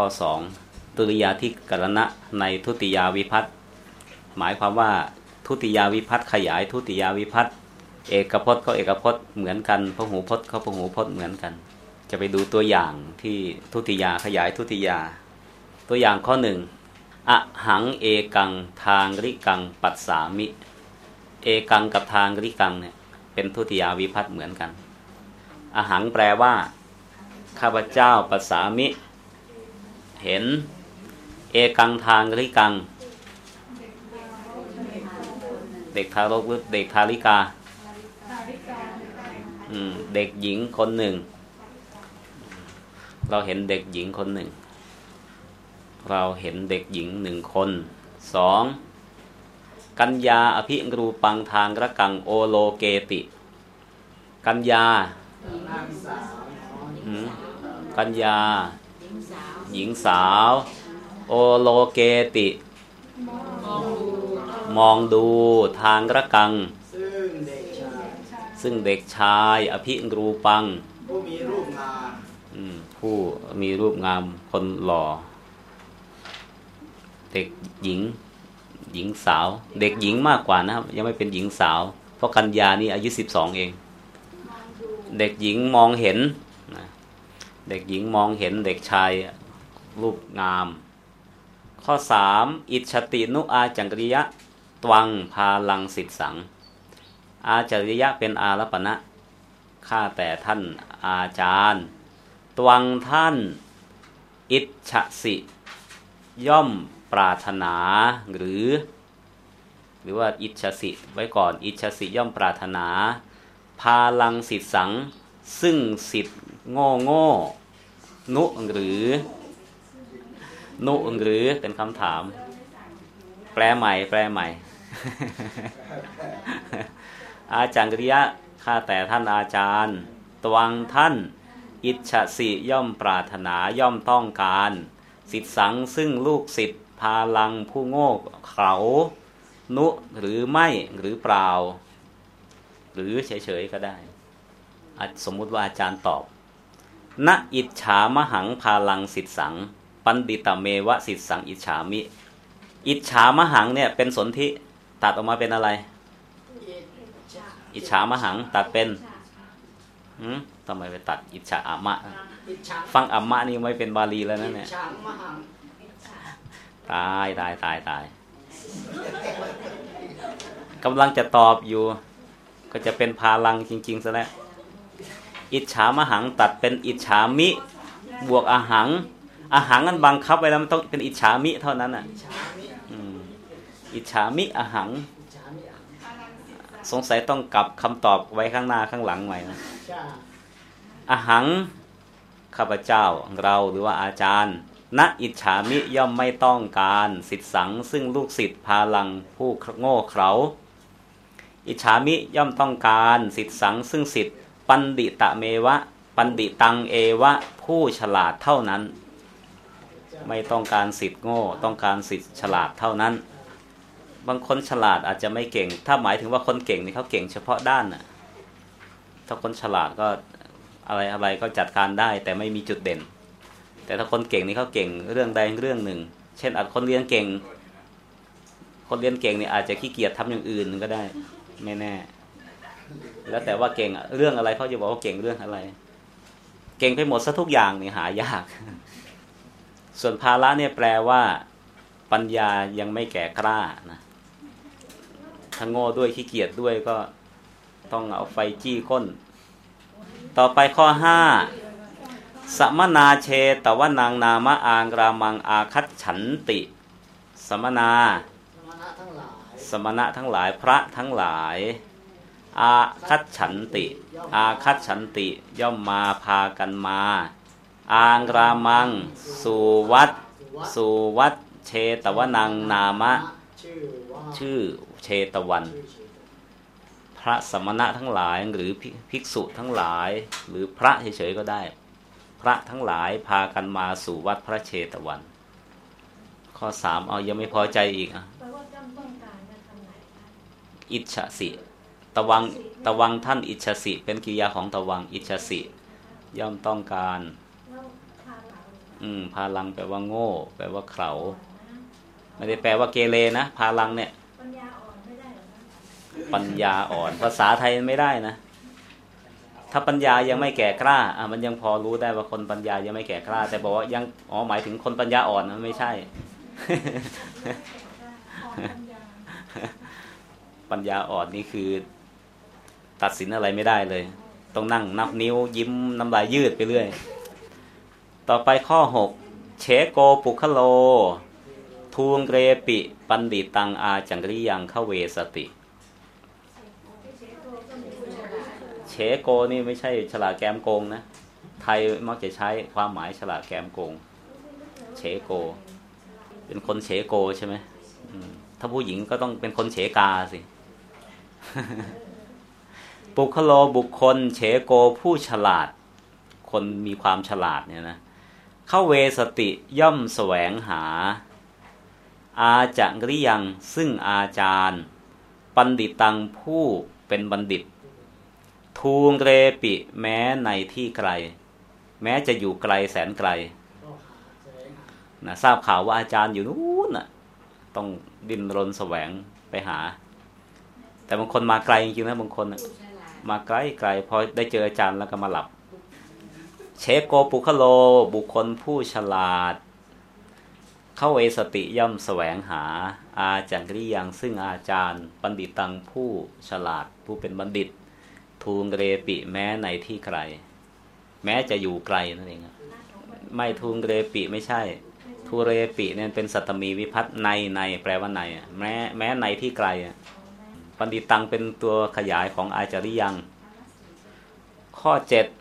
ข้อสองตุริยาที่กรณะในทุติยาวิพัตหมายความว่าทุติยาวิพัตขยายทุติยาวิพัตเอกพจน์ก็เอกพจน์เหมือนกันพหูพจน์เขาพหูพจน์เหมือนกัน จะไปดูตัวอย่างที่ทุติยาขยายทุติยา ตัวอย่างข้อหนึ่งอหังเอกังทางริกังปัสสามิ เอกังกับทางริกังเนี่ยเป็นทุติยาวิพัตเหมือนกัน อหังแปลว่า ข้าพเจ้าปัสสามิ เห็น เอกังทางริกัง เด็กทารกหรือเด็กทาริกาเด็กหญิงคนหนึ่ง เราเห็นเด็กหญิงคนหนึ่ง เราเห็นเด็กหญิงหนึ่งคนสองกัญญาอภิรูปังทางระกังโอโลเกติ กัญญากัญญา หญิงสาว โอโลเกติ มองดูทางระกัง ซึ่งเด็กชาย อภิรูปัง ผู้มีรูปงามผู้มีรูปงามคนหล่อ เด็กหญิง หญิงสาว เด็กหญิงมากกว่านะครับ ยังไม่เป็นหญิงสาว เพราะกัญญานี่อายุสิบสองเอง เด็กหญิงมองเห็นเด็กหญิงมองเห็นเด็กชาย รูปงาม ข้อสามอิชตินุอาจังกริยะตวังพาลังสิทสัง อาจริยะเป็นอารปณะข้าแต่ท่านอาจารย์ ตวังท่าน อิชสิ ย่อมปรารถนาหรือ หรือว่าอิชสิ ไว้ก่อนอิชสิย่อมปรารถนา พาลังสิทสัง ซึ่งสิทธโง่โง่นุหรือ นุหรือเป็นคำถาม แปลใหม่ แปลใหม่ อาจารย์กริยะข้าแต่ท่านอาจารย์ ตวังท่าน อิจฉสิย่อมปรารถนาย่อมต้องการ สิทธิสังซึ่งลูกศิษย์พาลังผู้โง่เขา นุหรือไม่หรือเปล่า หรือเฉยๆก็ได้ สมมุติว่าอาจารย์ตอบณอิจฉามหังพาลังสิทธสัง ปันดิตเมวะสิทสังอิจฉามิ อิจฉามหังเนี่ยเป็นสนธิตัดออกมาเป็นอะไร อิจฉามหังตัดเป็นหืมทำไมไปตัดอิจฉาอามะ ฟังอามะนี่ไม่เป็นบาลีแล้วนะเนี่ยตายตายตายตายกำลังจะตอบอยู่ ก็จะเป็นพาลังจริงๆซะแล้วอิจฉามหังตัดเป็นอิจฉามิ บวกอาหัง อาหังมันบังคับไว้แล้วมันต้องเป็นอิจฉามิเท่านั้นอะอิจฉามิอาหังสงสัยต้องกลับคำตอบไว้ข้างหน้าข้างหลังใหม่นะอาหังข้าพเจ้าเราหรือว่าอาจารย์ณอิจฉามิย่อมไม่ต้องการสิทธิสัง ซึ่งลูกศิษย์พาลังผู้โง่เขลาอิจฉามิย่อมต้องการสิทธิสัง ซึ่งสิทธิปันดิตะเมวะ ปันดิตังเอวะ ผู้ฉลาดเท่านั้น ไม่ต้องการสิทธิ์โง่ ต้องการสิทธิ์ฉลาดเท่านั้น บางคนฉลาดอาจจะไม่เก่ง ถ้าหมายถึงว่าคนเก่งนี่เขาเก่งเฉพาะด้านน่ะถ้าคนฉลาดก็อะไรอะไรก็จัดการได้ แต่ไม่มีจุดเด่น แต่ถ้าคนเก่งนี่เขาเก่งเรื่องใดเรื่องหนึ่ง เช่นอาจคนเรียนเก่ง คนเรียนเก่งนี่อาจจะขี้เกียจทำอย่างอื่นก็ได้ ไม่แน่ แล้วแต่ว่าเก่งเรื่องอะไรเขาจะบอกว่าเก่งเรื่องอะไร เก่งไปหมดซะทุกอย่างนี่หายาก ส่วนภาระเนี่ยแปลว่า ปัญญายังไม่แก่กล้านะถ้าโง่ด้วยขี้เกียจด้วยก็ต้องเอาไฟจี้ก้น ต่อไปข้อห้าสมนาเชตวานางนามะอางรามังอาคัตฉันติ สมนา สมณะทั้งหลายพระทั้งหลาย อาคัตฉันติ อาคัตฉันติย่อมมาพากันมา อางรามังสู่วัดสู่วัดเชตวนังนามะ ชื่อเชตวัน พระสมณะทั้งหลายหรือภิกษุทั้งหลาย หรือพระเฉยๆก็ได้ พระทั้งหลายพากันมาสู่วัดพระเชตวัน ข้อสามเอายังไม่พอใจอีกอะอิจฉสิตวังตวังท่านอิชสิ เป็นกิริยาของตวังอิชสิ ย่อมต้องการพ อืมพาลังแปลว่าโง่ แปลว่าเขาไม่ได้แปลว่าเกเรนะพาลังเนี่ยปัญญาอ่อนไม่ได้หรอปัญญาอ่อน ภาษาไทยไม่ได้นะ ถ้าปัญญายังไม่แก่กล้าอะมันยังพอรู้ได้ว่าคนปัญญายังไม่แก่กล้า แต่บอกว่ายังอ๋อหมายถึงคนปัญญาอ่อนนะไม่ใช่ ปัญญาอ่อนนี่คือ ตัดสินอะไรไม่ได้เลย ต้องนั่งนับนิ้วยิ้มน้ำลายยืดไปเรื่อย ต่อไปข้อหกเชโกปุคโล ทูงเกรปิปันดิตังอาจังริยังเขเวสติ เชโกนี่ไม่ใช่ฉลาดแกมโกงนะ ไทยมักจะใช้ความหมายฉลาดแกมโกง เชโก เป็นคนเฉโกใช่ไหมถ้าผู้หญิงก็ต้องเป็นคนเฉกาสิ ปุคโลบุคคล เฉโกผู้ฉลาด คนมีความฉลาดเนี่ยนะ เข้าเวสติย่อมแสวงหา อาจังริยังซึ่งอาจารย์ ปันดิตังผู้เป็นบัณฑิต ทูงเรปิแม้ในที่ไกล แม้จะอยู่ไกลแสนไกลนะทราบข่าวว่าอาจารย์อยู่นู้นน่ะ ต้องดิ้นรนแสวงไปหา แต่บางคนมาไกลจริงๆนะบางคนมาไกลไกลพอได้เจออาจารย์แล้วก็มาหลับ เชโกปุคโลบุคคลผู้ฉลาด เข้าเวสติย่อมแสวงหา อาจังริยังซึ่งอาจารย์บัณฑิตตังผู้ฉลาดผู้เป็นบัณฑิต ทูงเรปิแม้ในที่ไกล แม้จะอยู่ไกลนั่นเองไม่ทูงเรปิไม่ใช่ทุเรปิเนี่ยเป็นสัตมีวิพัฒน์ในในแปลว่าในแม้แม้ในที่ไกลปันดิตังเป็นตัวขยายของอาจาริยังข้อ7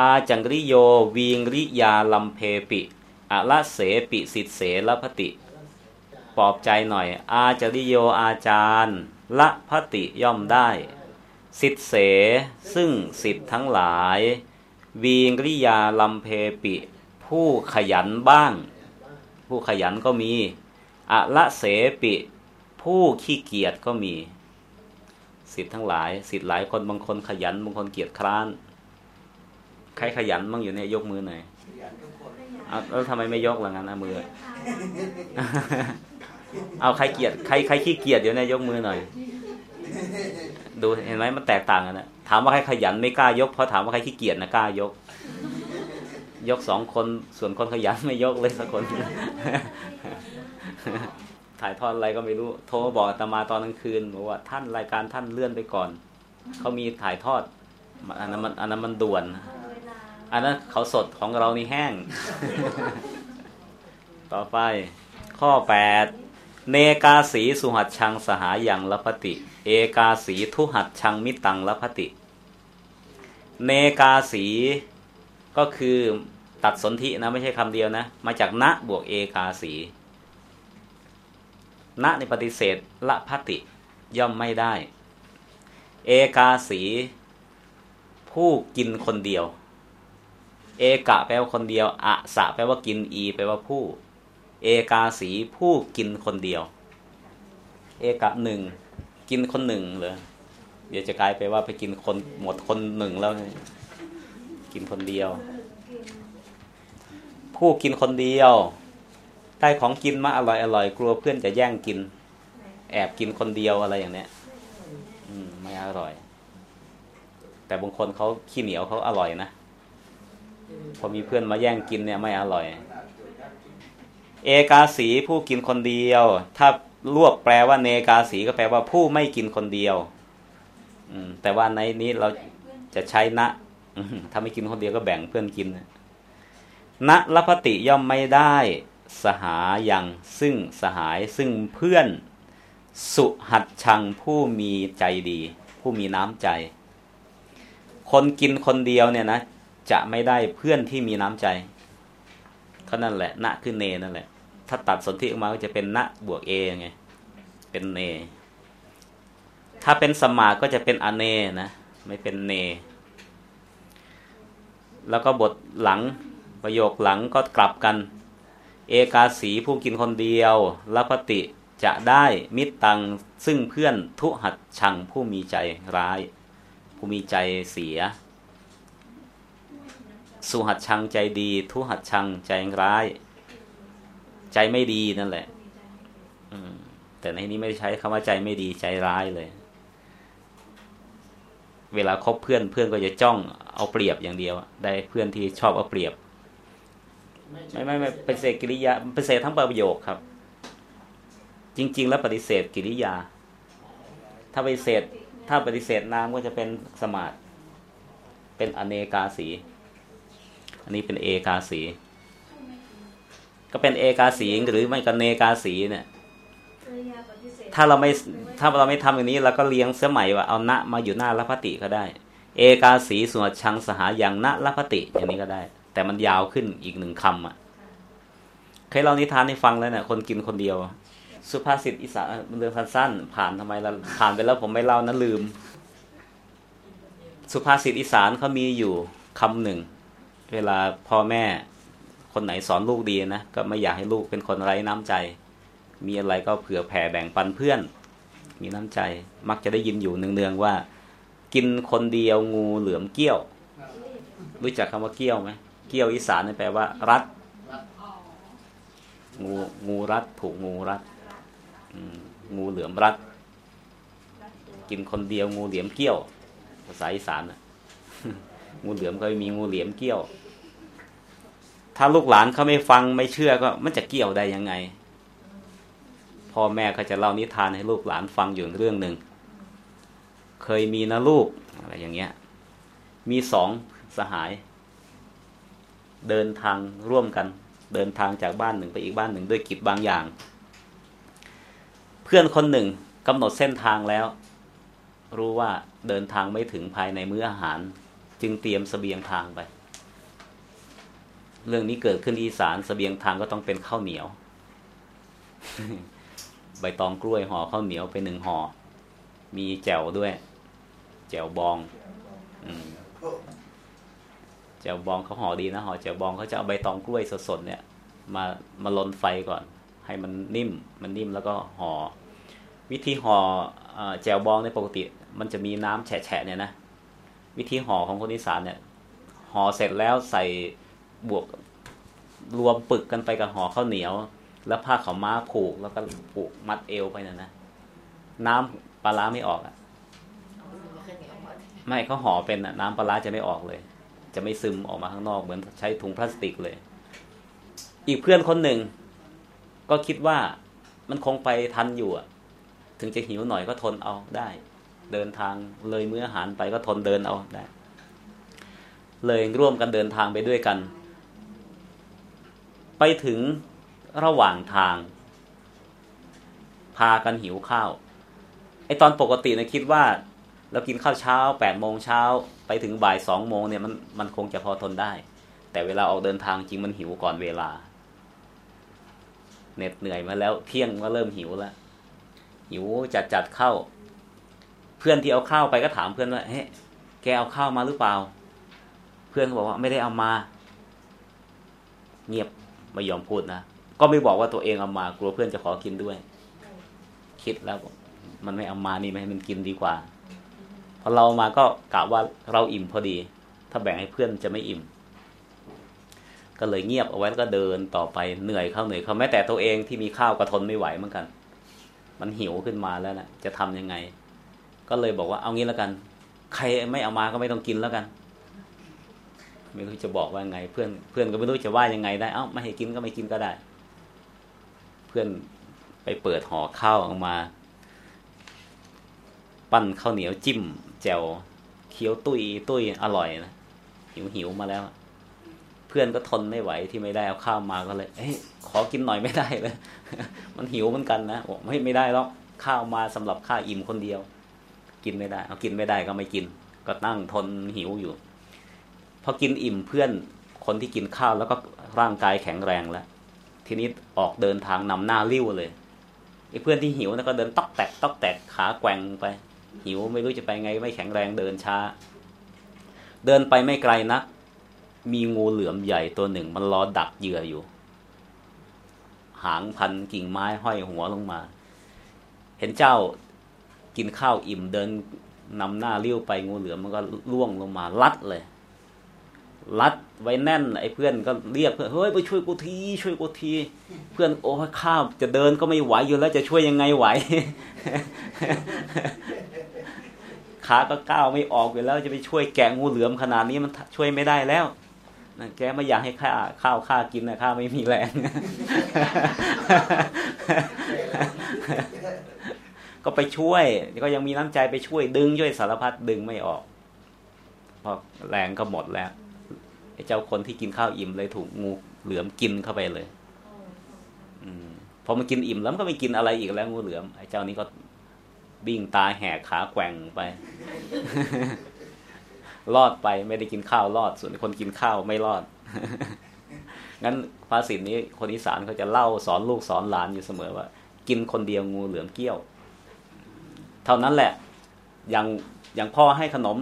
อาจังริโยวีงริยาลัมเพปิอะละเสปิสิทเสละพติ ปลอบใจหน่อย อาจริโยอาจารย์ละพติย่อมได้ สิทเส ซึ่งสิทธ์ทั้งหลาย วีงริยาลัมเพปิ ผู้ขยันบ้าง ผู้ขยันก็มีอะละเสปิ ผู้ขี้เกียจก็มี สิทธิ์ทั้งหลาย สิทธิ์หลายคนบางคนขยันบางคนเกียจคร้าน ใครขยันบ้างอยู่เนี่ยยกมือหน่อยเอาแล้วทำไมไม่ยกล่ะงั้นนะมือ เอาใครเกียจใครใครขี้เกียจเดี๋ยวเนี่ยยกมือหน่อย ดูเห็นไหมมันแตกต่างกันนะถามว่าใครขยันไม่กล้ายกเพราะถามว่าใครขี้เกียจนะกล้ายก ยกสองคนส่วนคนขยันไม่ยกเลยสักคน ถ่ายทอดอะไรก็ไม่รู้ โทรบอกตมาตอนกลางคืนบอกว่าท่านรายการท่านเลื่อนไปก่อนเขามีถ่ายทอดอันนั้นมันอันนั้นมันด่วน อันนั้นเขาสดของเรานี่แห้ง ต่อไป ข้อแปดเนกาสีสุหัดชังสหาอย่างละพติ เอกาสีทุหัดชังมิตังละพติ เนกาสีก็คือตัดสนธินะไม่ใช่คำเดียวนะ มาจากณบวกเอกาสีณในปฏิเสธละพัติย่อมไม่ได้ เอกาสี ผู้กินคนเดียว เอกะแปลว่าคนเดียวอะสะแปลว่ากินอีแปลว่าผู้ เอกาสีผู้กินคนเดียว เอกะหนึ่งกินคนหนึ่งเลยเดี๋ยวจะกลายไปว่าไปกินคนหมดคนหนึ่งแล้ว กินคนเดียว ผู้กินคนเดียวได้ของกินมาอร่อยอร่อยกลัวเพื่อนจะแย่งกิน แอบกินคนเดียวอะไรอย่างเนี้ย อืมไม่อร่อย แต่บางคนเขาขี้เหนียวเขาอร่อยนะ พอมีเพื่อนมาแย่งกินเนี่ยไม่อร่อย เอกาสีผู้กินคนเดียว ถ้ารวบแปลว่าเนกาสีก็แปลว่าผู้ไม่กินคนเดียว อืม แต่ว่าในนี้เราจะใช้นะถ้าไม่กินคนเดียวก็แบ่งเพื่อนกินนะณลพติย่อมไม่ได้สหายังซึ่งสหายซึ่งเพื่อน สุหัดชังผู้มีใจดี ผู้มีน้ำใจ คนกินคนเดียวเนี่ยนะ จะไม่ได้เพื่อนที่มีน้ำใจก็นั่นแหละณคือเนนั่นแหละ ถ้าตัดสนธิออกมาก็จะเป็นณบวกเอไงเป็นเน ถ้าเป็นสมาก็จะเป็นอเนนะไม่เป็นเน แล้วก็บทหลังประโยคหลังก็กลับกัน เอกาสีผู้กินคนเดียวละพติจะได้มิตรตังซึ่งเพื่อนทุหัดชังผู้มีใจร้าย ผู้มีใจเสีย สุหัดชังใจดี ทุหัดชังใจร้าย ใจไม่ดีนั่นแหละแต่ในนี้ไม่ได้ใช้คำว่าใจไม่ดีใจร้ายเลย เวลาคบเพื่อนเพื่อนก็จะจ้องเอาเปรียบอย่างเดียว ได้เพื่อนที่ชอบเอาเปรียบ ไม่ไม่ไม่ปฏิเสธกิริยาปฏิเสธทั้งประโยคครับ จริง ๆ แล้วปฏิเสธกิริยา ถ้าปฏิเสธถ้าปฏิเสธนามก็จะเป็นสมาธิเป็นอเนกาสี อันนี้เป็นเอกาสี ก็เป็นเอกาสีหรือไม่ก็เนกาสีเนี่ย ถ้าเราไม่ถ้าเราไม่ทำอย่างนี้เราก็เลี้ยงสมัยว่าเอาณมาอยู่หน้าละพติก็ได้ เอกาสีส่วนชังสหาอย่างณละพติอย่างนี้ก็ได้ แต่มันยาวขึ้นอีกหนึ่งคำอะเคยเล่านิทานให้ฟังแล้วเนี่ยคนกินคนเดียว สุภาษิตอีสานเรื่องสั้นๆผ่านทำไมเราผ่านไปแล้วผมไม่เล่านะลืม สุภาษิตอีสานเขามีอยู่คำหนึ่ง เวลาพ่อแม่คนไหนสอนลูกดีนะก็ไม่อยากให้ลูกเป็นคนไร้น้ำใจ มีอะไรก็เผื่อแผ่แบ่งปันเพื่อน มีน้ำใจ มักจะได้ยินอยู่เนืองๆว่า กินคนเดียวงูเหลือมเกี้ยว รู้จักคำว่าเกี้ยวไหมเกี้ยวอีสานนี่แปลว่า รัดงูงูรัดถูกงูรัดงูเหลือมรัด กินคนเดียวงูเหลี่ยมเกี้ยว ภาษาอีสาน งูเหลือมก็มีงูเหลี่ยมเกี้ยว ถ้าลูกหลานเขาไม่ฟังไม่เชื่อก็ มันจะเกี่ยวได้ยังไง พ่อแม่ก็จะเล่านิทานให้ลูกหลานฟังอยู่เรื่องหนึ่ง เคยมีนะลูกอะไรอย่างเงี้ย มีสองสหาย เดินทางร่วมกัน เดินทางจากบ้านหนึ่งไปอีกบ้านหนึ่งด้วยกิจบางอย่าง เพื่อนคนหนึ่งกำหนดเส้นทางแล้ว รู้ว่าเดินทางไม่ถึงภายในมื้ออาหาร จึงเตรียมสเสบียงทางไป เรื่องนี้เกิดขึ้นอีสานสเสบียงทางก็ต้องเป็นข้าวเหนียว ใบตองกล้วยห่อข้าวเหนียวไปหนึ่งห่อ มีแจ่วด้วย แจ่วบองอแจ่วบองเขาห่อดีนะห่อแจ่วบองเขาจะเอาใบตองกล้วยสดๆเนี่ย มามาลนไฟก่อน ให้มันนิ่ม มันนิ่มแล้วก็ห่อวิธีห่อแจ่วบองในปกติ มันจะมีน้ำแฉะเนี่ยนะ วิธีห่อของคนอีสานเนี่ยห่อเสร็จแล้วใส่บวกรวมปึกกันไปกับห่อข้าวเหนียว แล้วผ้าขาม้าผูกแล้วก็ผูกมัดเอวไปนั่นนะน้ำปลาร้าไม่ออกอะ ไม่เขาห่อเป็นอะ น้ำปลาร้าจะไม่ออกเลย จะไม่ซึมออกมาข้างนอกเหมือนใช้ถุงพลาสติกเลย อีกเพื่อนคนหนึ่ง ก็คิดว่ามันคงไปทันอยู่อะ ถึงจะหิวหน่อยก็ทนเอาได้ เดินทางเลยมื้ออาหารไปก็ทนเดินเอาได้ เลยร่วมกันเดินทางไปด้วยกัน ไปถึงระหว่างทาง พากันหิวข้าวไอตอนปกตินะคิดว่า เรากินข้าวเช้าแปดโมงเช้าไปถึงบ่ายสองโมงเนี่ยมันมันคงจะพอทนได้ แต่เวลาออกเดินทางจริงมันหิวก่อนเวลาเหน็ดเหนื่อยมาแล้วเที่ยงก็เริ่มหิวแล้วหิวจัดจัดเข้า พื่อนที่เอาข้าวไปก็ถามเพื่อนว่าเฮ้แกเอาข้าวมาหรือเปล่า เพื่อนบอกว่าไม่ได้เอามา เงียบไม่ยอมพูดนะก็ไม่บอกว่าตัวเองเอามากลัวเพื่อนจะขอกินด้วย คิดแล้วมันไม่เอามานี่ไม่ให้มันกินดีกว่าพอเรามาก็กะว่าเราอิ่มพอดี ถ้าแบ่งให้เพื่อนจะไม่อิ่ม ก็เลยเงียบเอาไว้แล้วก็เดินต่อไปเหนื่อยเข้าเหนื่อยเขาแม้แต่ตัวเองที่มีข้าวก็ทนไม่ไหวเหมือนกัน มันหิวขึ้นมาแล้วนะจะทำยังไง ก็เลยบอกว่าเอางี้แล้วกัน ใครไม่เอามาก็ไม่ต้องกินแล้วกัน ไม่รู้จะบอกว่าไง เพื่อนเพื่อนก็ไม่รู้จะว่ายังไงได้เอ้าไม่ให้กินก็ไม่กินก็ได้ เพื่อนไปเปิดห่อข้าวออกมา ปั้นข้าวเหนียวจิ้ม แจ่วเคี้ยวตุยตุยอร่อยนะหิวหิวมาแล้ว เพื่อนก็ทนไม่ไหวที่ไม่ได้เอาข้าวมาก็เลยเฮ้ยขอกินหน่อยไม่ได้เลยมันหิวเหมือนกันนะบอกไม่ไม่ได้หรอกข้าวมาสำหรับข้าอิ่มคนเดียว กินไม่ได้ เอากินไม่ได้ก็ไม่กิน ก็นั่งทนหิวอยู่พอกินอิ่มเพื่อนคนที่กินข้าวแล้วก็ร่างกายแข็งแรงแล้ว ทีนี้ออกเดินทางนำหน้าริ้วเลยไอ้เพื่อนที่หิวนะก็เดินตอกแตกตอกแตกขาแกว่งไป หิวไม่รู้จะไปไงไม่แข็งแรงเดินช้า เดินไปไม่ไกลนัก มีงูเหลือมใหญ่ตัวหนึ่ง มันรอดักเหยื่ออยู่ หางพันกิ่งไม้ห้อยหัวลงมา เห็นเจ้า กินข้าวอิ่มเดินนำหน้าเลี้ยวไปงูเหลือมมันก็ล่วงลงมาลัดเลยรัดไว้แน่นไอ้เพื่อนก็เรียกเพื่อนเฮ้ยไปช่วยกูทีช่วยกูที เพื่อนโอ้ข้าวจะเดินก็ไม่ไหวอยู่แล้วจะช่วยยังไงไหวขาก็ก้าวไม่ออกอยู่แล้วจะไปช่วยแกะงูเหลือมขนาดนี้มันช่วยไม่ได้แล้วนะแกไม่อยากให้ข้าข้าวข้ากินนะข้าไม่มีแรง ก็ไปช่วยก็ยังมีน้ำใจไปช่วย ดึงช่วยสารพัดดึงไม่ออกเพราะแรงก็หมดแล้วไอ้เจ้าคนที่กินข้าวอิ่มเลยถูกงูเหลือมกินเข้าไปเลย อืมพอมันกินอิ่มแล้วมันก็ไม่กินอะไรอีกแล้วงูเหลือมไอ้เจ้านี้ก็บิ่งตาแหกขาแกว่งไป รอดไปไม่ได้กินข้าวรอด ส่วนคนกินข้าวไม่รอด งั้นภาษิตนี้คนอีสานเขาจะเล่าสอนลูกสอนหลานอยู่เสมอว่า กินคนเดียวงูเหลือมเกี้ยว เท่านั้นแหละอย่างอย่างพ่อให้ขนม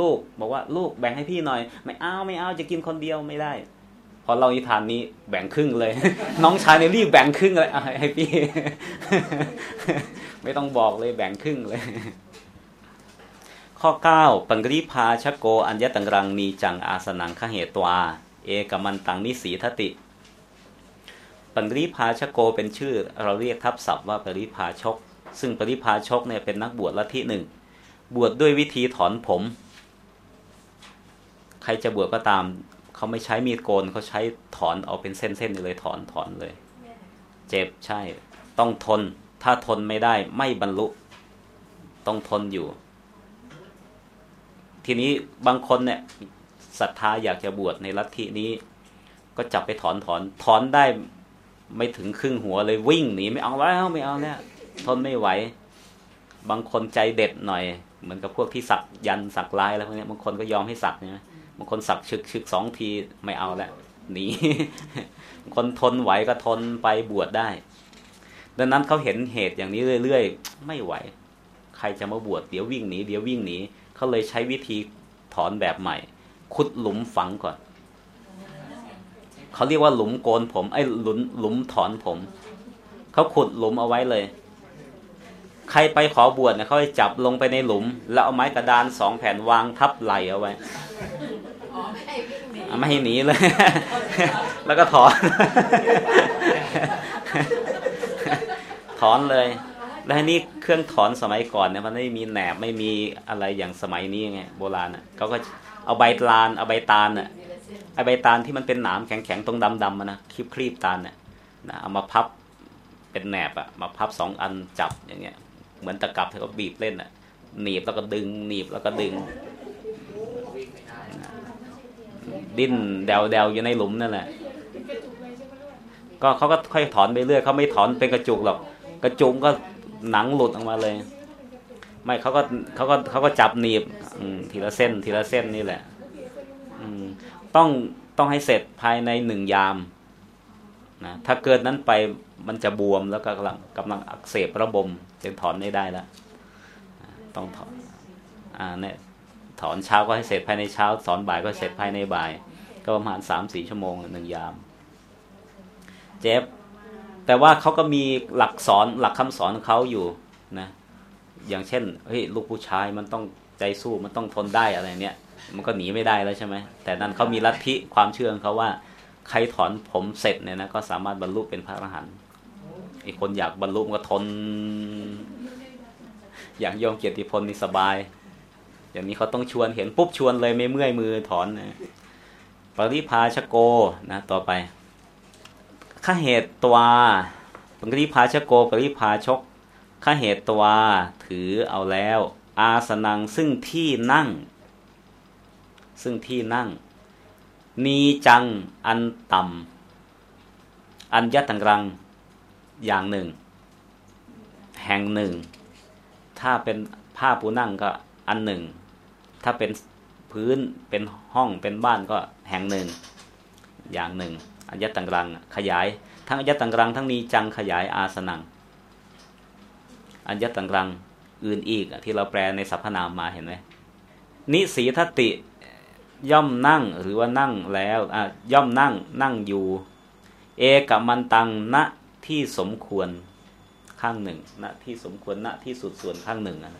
ลูกบอกว่าลูกแบ่งให้พี่หน่อย ไม่เอาไม่เอาจะกินคนเดียวไม่ได้ พอเรานิทานนี้แบ่งครึ่งเลย น้องชายเนี่ยรีบแบ่งครึ่งเลยให้พี่ ไม่ต้องบอกเลยแบ่งครึ่งเลย ข้อ9ปังกริพาชโกอัญญตังรังนีจังอาสนังขเหตวาเอกมันตังนิสีทติปังริพาชโกเป็นชื่อ เราเรียกทับศัพท์ว่าปริพาชก ซึ่งปริพาชกเนี่ยเป็นนักบวชละที่หนึ่ง บวชดด้วยวิธีถอนผม ใครจะบวชก็ตาม เขาไม่ใช้มีดโกนเขาใช้ถอนเอาเป็นเส้นๆเลยถอนถอนเลย เจ็บใช่ ต้องทน ถ้าทนไม่ได้ไม่บรรลุ ต้องทนอยู่ ทีนี้บางคนเนี่ยศรัทธาอยากจะบวชในลัทธินี้ ก็จับไปถอนถอน ถอนได้ไม่ถึงครึ่งหัวเลยวิ่งหนีไม่เอาแล้วไม่เอาแล้ว ทนไม่ไหว บางคนใจเด็ดหน่อย เหมือนกับพวกที่สักยันสักลายแล้วพวกนี้บางคนก็ยอมให้สักเนี่ยบางคนสักชึกชึกสองทีไม่เอาแล้วหนีคนทนไหวก็ทนไปบวชได้ ดังนั้นเขาเห็นเหตุอย่างนี้เรื่อยๆไม่ไหว ใครจะมาบวชเดี๋ยววิ่งหนีเดี๋ยววิ่งหนีเขาเลยใช้วิธีถอนแบบใหม่ ขุดหลุมฝังก่อนเขาเรียกว่าหลุมโกนผมไอ้หลุมหลุมถอนผม เขาขุดหลุมเอาไว้เลย ใครไปขอบวชเนี่ยเขาจะจับลงไปในหลุม แล้วเอาไม้กระดานสองแผ่นวางทับไหลเอาไว้ไม่ให้หนีเลย แล้วก็ถอน ถอนเลย แล้วนี่เครื่องถอนสมัยก่อนเนี่ยมันไม่มีแหนบไม่มีอะไรอย่างสมัยนี้ไงโบราณอะเขาก็เอาใบตาลเอาใบตาลอะไอใบตาลที่มันเป็นหนามแข็งๆตรงดำๆนะคลิปคลีบตาลเนี่ยนะเอามาพับเป็นแหนบอะมาพับสองอันจับอย่างเงี้ย เหมือนตะกับเธอก็บีบเล่นอะ หนีบแล้วก็ดึง หนีบแล้วก็ดึง ดิ้นเดวเดวอยู่ในหลุมนั่นแหละก็เขาก็ค่อยถอนไปเรื่อยเขาไม่ถอนเป็นกระจุกหรอก กระจุกก็หนังหลุดออกมาเลย ไม่เขาก็เขาก็เขาก็จับหนีบทีละเส้น ทีละเส้นนี่แหละต้องต้องให้เสร็จภายในหนึ่งยาม นะถ้าเกิดนั้นไปมันจะบวมแล้วก็กำลังกำลังอักเสบระบมจึงถอนไม่ได้แล้วต้องถอนอ่าเนี่ยถอนเช้าก็ให้เสร็จภายในเช้าสอนบ่ายก็เสร็จภายในบ่าย ก็ประมาณสามสี่ชั่วโมงหนึ่งยาม เจ็บแต่ว่าเขาก็มีหลักสอนหลักคำสอนเขาอยู่นะ อย่างเช่นเฮ้ยลูกผู้ชายมันต้องใจสู้มันต้องทนได้อะไรเนี้ยมันก็หนีไม่ได้แล้วใช่ไหมแต่นั้นเขามีลัทธิความเชื่อของเขาว่า ใครถอนผมเสร็จเนี่ยนะก็สามารถบรรลุเป็นพระอรหันต์ไอ้คนอยากบรรลุก็ทน อย่างโยมเกียรติพลนี่สบาย อย่างนี้เขาต้องชวนเห็นปุ๊บชวนเลยไม่เมื่อยมือถอนนะปริพาชโกนะ ต่อไปข้าเหตุตัวปริพาชโกปริพาชกข้าเหตุตัวถือเอาแล้ว อาสนังซึ่งที่นั่ง ซึ่งที่นั่ง นีจังอันต่ำอันยัตังรังอย่างหนึ่ง แห่งหนึ่ง ถ้าเป็นผ้าปูนั่งก็อันหนึ่ง ถ้าเป็นพื้นเป็นห้องเป็นบ้านก็แห่งหนึ่ง อย่างหนึ่งอัญญตังรัง ขยาย ทั้งอัญญตังรัง ทั้งนีจังขยายอาสนังอัญญตังรังอื่นอีกที่เราแปลในสรรพนามมาเห็นไหมนิสีทติ ย่อมนั่งหรือว่านั่งแล้วย่อมนั่งนั่งอยู่ เอกมันตังณที่สมควรข้างหนึ่งณที่สมควรณที่สุดส่วนข้างหนึ่งนะ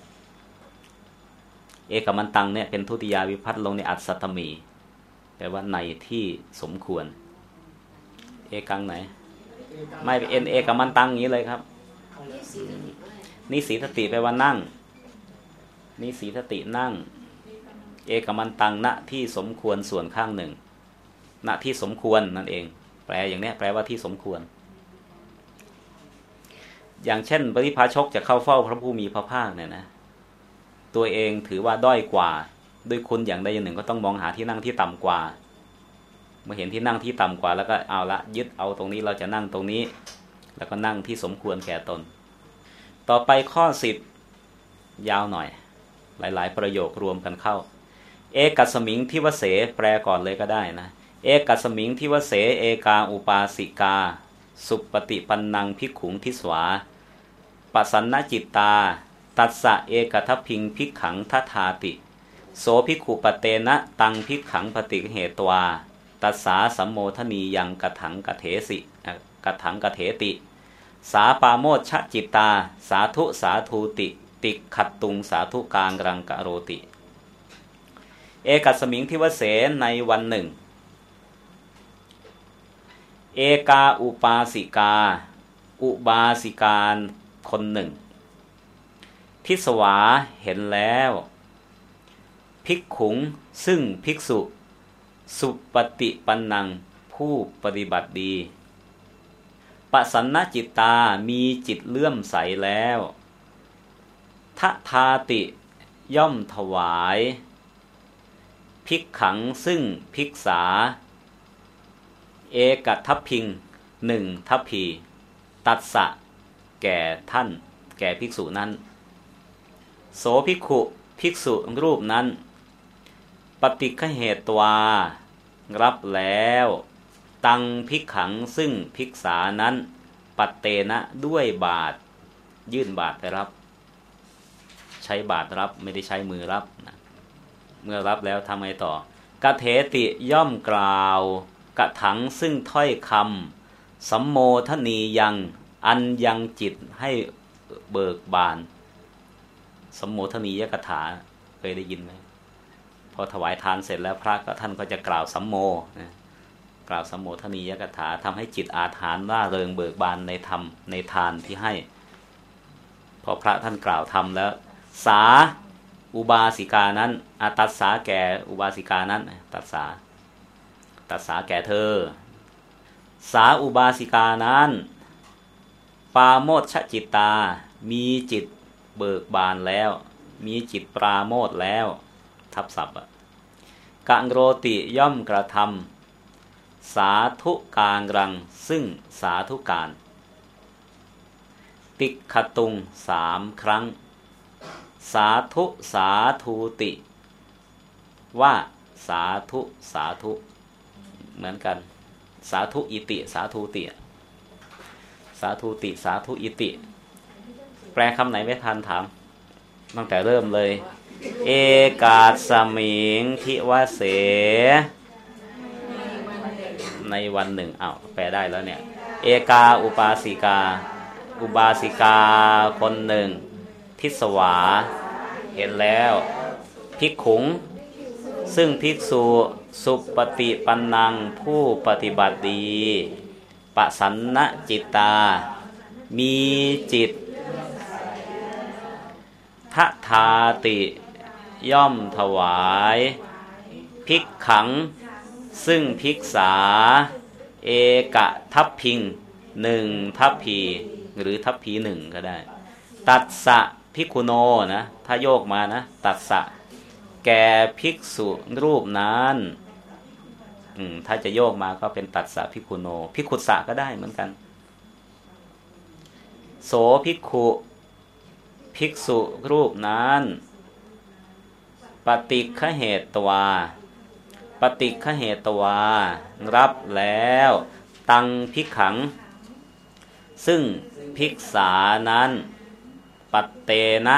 เอกมันตังเนี่ยเป็นทุติยาวิพัฒน์ลงในอัศตมีไปลว่าในที่สมควร เอกังไหน ไม่เอ็นเอกับมันตังอย่างนี้เลยครับนี่สีสติแปลว่านั่งนี่สีสตินั่ง เอกมันตังณที่สมควรส่วนข้างหนึ่งณที่สมควรนั่นเอง แปลอย่างนี้แปลว่าที่สมควร อย่างเช่นปริพาชกจะเข้าเฝ้าพระผู้มีพระภาคเนี่ยนะตัวเองถือว่าด้อยกว่า ด้วยคุณอย่างใดอย่างหนึ่งก็ต้องมองหาที่นั่งที่ต่ำกว่า เมื่อเห็นที่นั่งที่ต่ำกว่า แล้วก็เอาละยึดเอาตรงนี้เราจะนั่งตรงนี้ แล้วก็นั่งที่สมควรแก่ตน ต่อไปข้อสิบยาวหน่อย หลาย ๆ ประโยครวมกันเข้า เอกัสมิงทิวเส แปลก่อนเลยก็ได้นะ เอกัสมิงทิวเส เอกาอุปาสิกา สุปฏิปันนังพิขุงทิสวาปสันนจิตตา ตัสสะเอกทัพพิงพิกขังทัธาติ โสภิกขุปเตนะตังพิกขังปฏิเหตวา ตัสสาสัมโมทนียังกถังกเถสิกถังกเถติ สาปาโมชจิตตา สาธุสาธุติ ติขัดตุงสาธุกางรังกโรติ เอกัสมิงทิวเสในวันหนึ่ง เอกาอุปาสิกา อุบาสิการคนหนึ่งทิสวาเห็นแล้ว ภิกขุงซึ่งภิกษุ สุปฏิปันนังผู้ปฏิบัติดีปสันนจิตตามีจิตเลื่อมใสแล้วทะทาติย่อมถวาย ภิกขังซึ่งภิกษา เอกทัพพิงหนึ่งทัพพี ตัดสะ แก่ท่าน แก่ภิกษุนั้น โสภิกขุภิกษุรูปนั้น ปฏิฆเหตวา รับแล้ว ตังพิกขังซึ่งพิกษานั้น ปัตเตนะด้วยบาท ยื่นบาทไปรับ ใช้บาทรับไม่ได้ใช้มือรับนะ เมื่อรับแล้วทำไงต่อกะเถติย่อมกล่าว กะถังซึ่งถ้อยคำสัมโมทนียังอันยังจิตให้เบิกบานสัมโมทนียกถาเคยได้ยินไหมพอถวายทานเสร็จแล้วพระก็ท่านก็จะกล่าวสัมโมนะกล่าวสัมโมทนียกถาทำให้จิตอาถานร่าเริงเบิกบานในธรรมในทานที่ให้ พอพระท่านกล่าวธรรมแล้ว สา อุบาสิกานั้นอาตัสสาแก่อุบาสิกานั้นตัสสาตัสสาแก่เธอ สาอุบาสิกานั้น ปาโมดชจิตตา มีจิตเบิกบานแล้ว มีจิตปราโมทแล้ว ทับศัพท์กังโรติย่อมกระทำสาธุการรัง ซึ่งสาธุการ ติขตุงสามครั้ง สาธุสาธุติ ว่าสาธุสาธุ เหมือนกัน สาธุอิติ สาธุติสาธุติ สาธุอิติ แปลคำไหนไม่ทันถาม ตั้งแต่เริ่มเลย เอกาสมิงทิวเส ในวันหนึ่งอ้าวแปลได้แล้วเนี่ย เอกาอุปาสิกา อุบาสิกาคนหนึ่ง ทิศวา เห็นแล้ว ภิกขุง ซึ่งภิกษุสุปฏิปันนังผู้ปฏิบัติดีปสันนจิตตา มีจิตทัทาติย่อมถวายพิกขัง ซึ่งพิกษา เอกทัพพิงหนึ่งทัพพีหรือทัพพีหนึ่งก็ได้ ตัดสะ พิกุโนนะถ้าโยกมานะ ตัดสะ แก่ภิกษุรูปนั้นถ้าจะโยกมาก็เป็นตัดสะพิกุโน พิกุสะก็ได้เหมือนกัน โสภิกขุภิกษุรูปนั้น ปฏิฆเหตตวา ปฏิฆเหตตวา รับแล้ว ตังพิกขัง ซึ่งภิกษานั้น ปัตเตนะ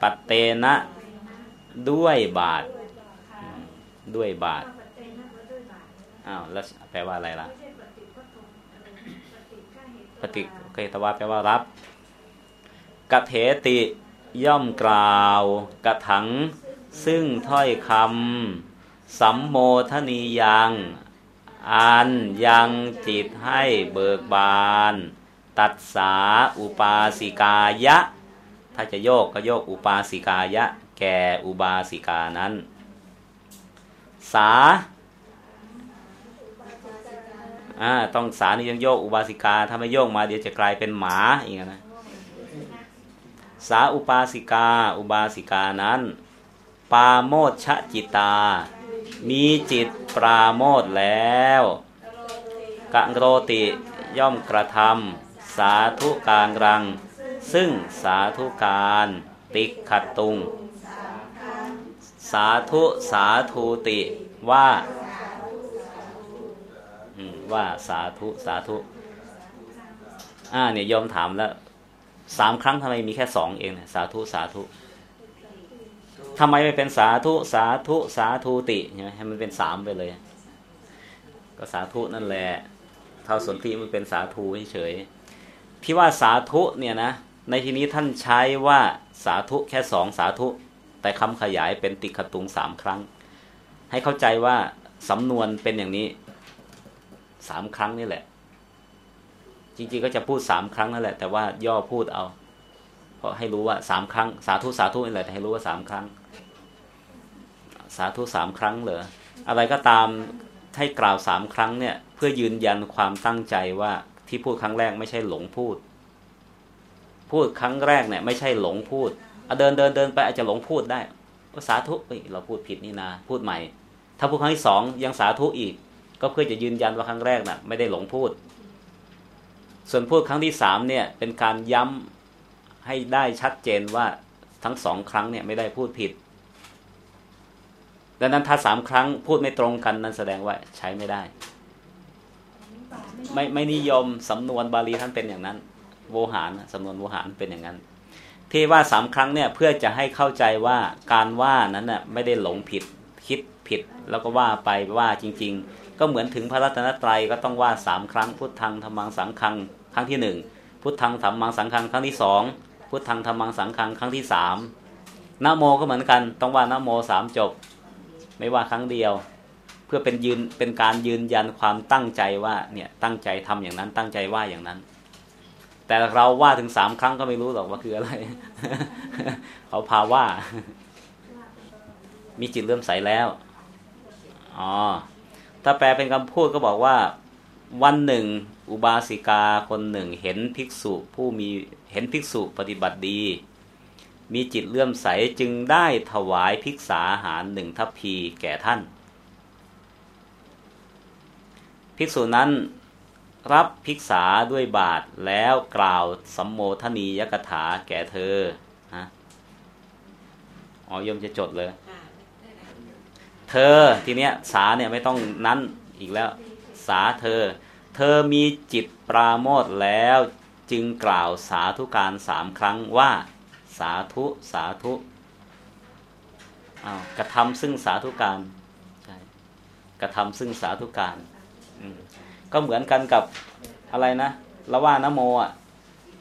ปัตเตนะ ด้วยบาท ด้วยบาท อ้าวแล้วแปลว่าอะไรล่ะ ปฏิเกตวาแปลว่ารับกะเถติย่อมกล่าวกระถัง ซึ่งถ้อยคำสัมโมทนียังอันยังจิตให้เบิกบาน ตัดสาอุปาสิกายะ ถ้าจะโยกก็โยกอุปาสิกายะ แก่อุบาสิกานั้น สาอ่าต้องสานี่ยังโยกอุบาสิกา ถ้าไม่โยกมาเดี๋ยวจะกลายเป็นหมาอย่างนี้นะสาอุปาสิกา อุบาสิกานั้น ปาโมดชจิตา มีจิตปราโมทแล้วกะโรติย่อมกระทำ สาธุการรัง ซึ่งสาธุการ ติขัดตุง สาธุสาธุติว่าว่าสาธุสาธุอ่าเนี่ยยอมถามแล้วสามครั้งทำไมมีแค่สองเองเนี่ยสาธุสาธุทำไมไม่เป็นสาธุสาธุสาธุติใช่ไหมให้มันเป็นสามไปเลย ก็สาธุนั่นแหละเท่าสนธิมันเป็นสาธุเฉย ที่ว่าสาธุเนี่ยนะในที่นี้ท่านใช้ว่าสาธุแค่สองสาธุ แต่คำขยายเป็นติขตุงสามครั้ง ให้เข้าใจว่าสำนวนเป็นอย่างนี้สามครั้งนี่แหละ จริงๆก็จะพูดสามครั้งนั่นแหละ แต่ว่าย่อพูดเอา เพราะให้รู้ว่าสามครั้ง สาธุสาธุนี่แหละให้รู้ว่าสามครั้ง สาธุสามครั้งเหรออะไรก็ตามให้กล่าวสามครั้งเนี่ย เพื่อยืนยันความตั้งใจว่า ที่พูดครั้งแรกไม่ใช่หลงพูด พูดครั้งแรกเนี่ย ไม่ใช่หลงพูดเดินเดินเดินไปอาจจะหลงพูดได้สาธุเราพูดผิดนี่นาพูดใหม่ ถ้าพูดครั้งที่สองยังสาธุอีก ก็เพื่อจะยืนยันว่าครั้งแรกนะ่ะ ไม่ได้หลงพูด ส่วนพูดครั้งที่สามเนี่ย เป็นการย้ำให้ได้ชัดเจนว่าทั้งสองครั้งเนี่ยไม่ได้พูดผิดดังนั้นถ้าสามครั้งพูดไม่ตรงกันนั้นแสดงว่าใช้ไม่ได้ ไม่ไม่นิยมสำนวนบาลีท่านเป็นอย่างนั้น โวหารสำนวนโวหารเป็นอย่างนั้น ที่ว่าสามครั้งเนี่ยเพื่อจะให้เข้าใจว่าการว่านั้นน่ะไม่ได้หลงผิดคิดผิด แล้วก็ว่าไปว่าจริง ๆ ก็เหมือนถึงพระรัตนตรัยก็ต้องว่าสามครั้ง พุทธังธรรมังสังฆังครั้งที่หนึ่งพุทธังธรรมังสังฆังครั้งที่สองพุทธังธรรมังสังฆังครั้งที่สามนโมก็เหมือนกัน ต้องว่านโมสามจบ ไม่ว่าครั้งเดียว พื่อเป็นยืนเป็นการยืนยันความตั้งใจว่าเนี่ยตั้งใจทำอย่างนั้นตั้งใจว่าอย่างนั้น แต่เราว่าถึงสามครั้งก็ไม่รู้หรอกว่าคืออะไร เขาพาว่า มีจิตเริ่มใสแล้วอ๋อถ้าแปลเป็นคำพูดก็บอกว่า วันหนึ่ง อุบาสิกาคนหนึ่งเห็นภิกษุผู้มีเห็นภิกษุปฏิบัติดี มีจิตเลื่อมใสจึงได้ถวายภิกษาอาหารหนึ่งทัพพีแก่ท่าน ภิกษุนั้นรับภิกษาด้วยบาทแล้วกล่าวสัมโมทนียกถาแก่เธอฮะอ๋อยมจะจดเลย เธอทีเนี้ยสาเนี่ยไม่ต้องนั้นอีกแล้ว สาเธอ เธอมีจิตปราโมทแล้วจึงกล่าวสาธุการสามครั้งว่า สาธุสาธุอ้าวกระทำซึ่งสาธุการใช่กระทำซึ่งสาธุการ ก็เหมือนกันกับอะไรนะละว่านโมอะ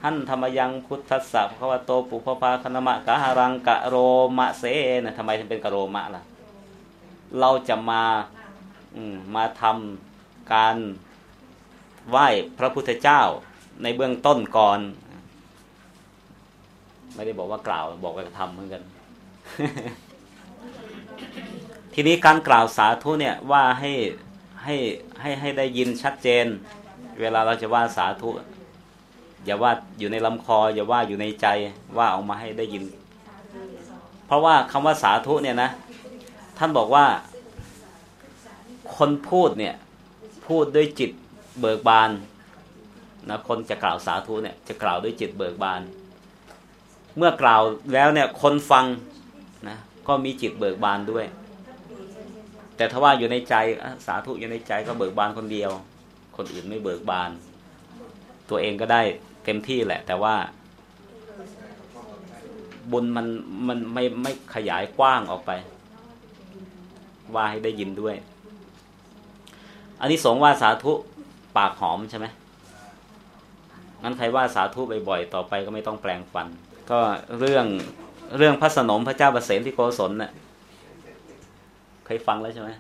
หันธรรมยังพุทธสัพพะวโตปุพพาคณมะกะหารังกะโรมะเสนะทำไมถึงเป็นกะโรมะล่ะ เราจะมามาทำการไหว้พระพุทธเจ้าในเบื้องต้นก่อน ไม่ได้บอกว่ากล่าวบอกว่าทำเหมือนกัน ทีนี้การกล่าวสาธุเนี่ยว่าให้ ให้ให้ให้ได้ยินชัดเจน เวลาเราจะว่าสาธุ อย่าว่าอยู่ในลำคอ อย่าว่าอยู่ในใจว่าออกมาให้ได้ยิน เพราะว่าคำว่าสาธุเนี่ยนะ ท่านบอกว่า คนพูดเนี่ย พูดด้วยจิตเบิกบานนะคนจะกล่าวสาธุเนี่ยจะกล่าวด้วยจิตเบิกบาน เมื่อกล่าวแล้วเนี่ยคนฟังนะก็มีจิตเบิกบานด้วย แต่ถ้าว่าอยู่ในใจสาธุอยู่ในใจก็เบิกบานคนเดียว คนอื่นไม่เบิกบาน ตัวเองก็ได้เต็มที่แหละ แต่ว่า บุญมันมันไม่ไม่ขยายกว้างออกไป ว่าให้ได้ยินด้วย อันนี้สงว่าสาธุปากหอมใช่ไหมงั้นใครว่าสาธุบ่อยๆต่อไปก็ไม่ต้องแปลงฟัน ก็เรื่องเรื่องพระสนมพระเจ้าประเสนที่โกศลเนะ่ย ยฟังแล้วใช่ไหม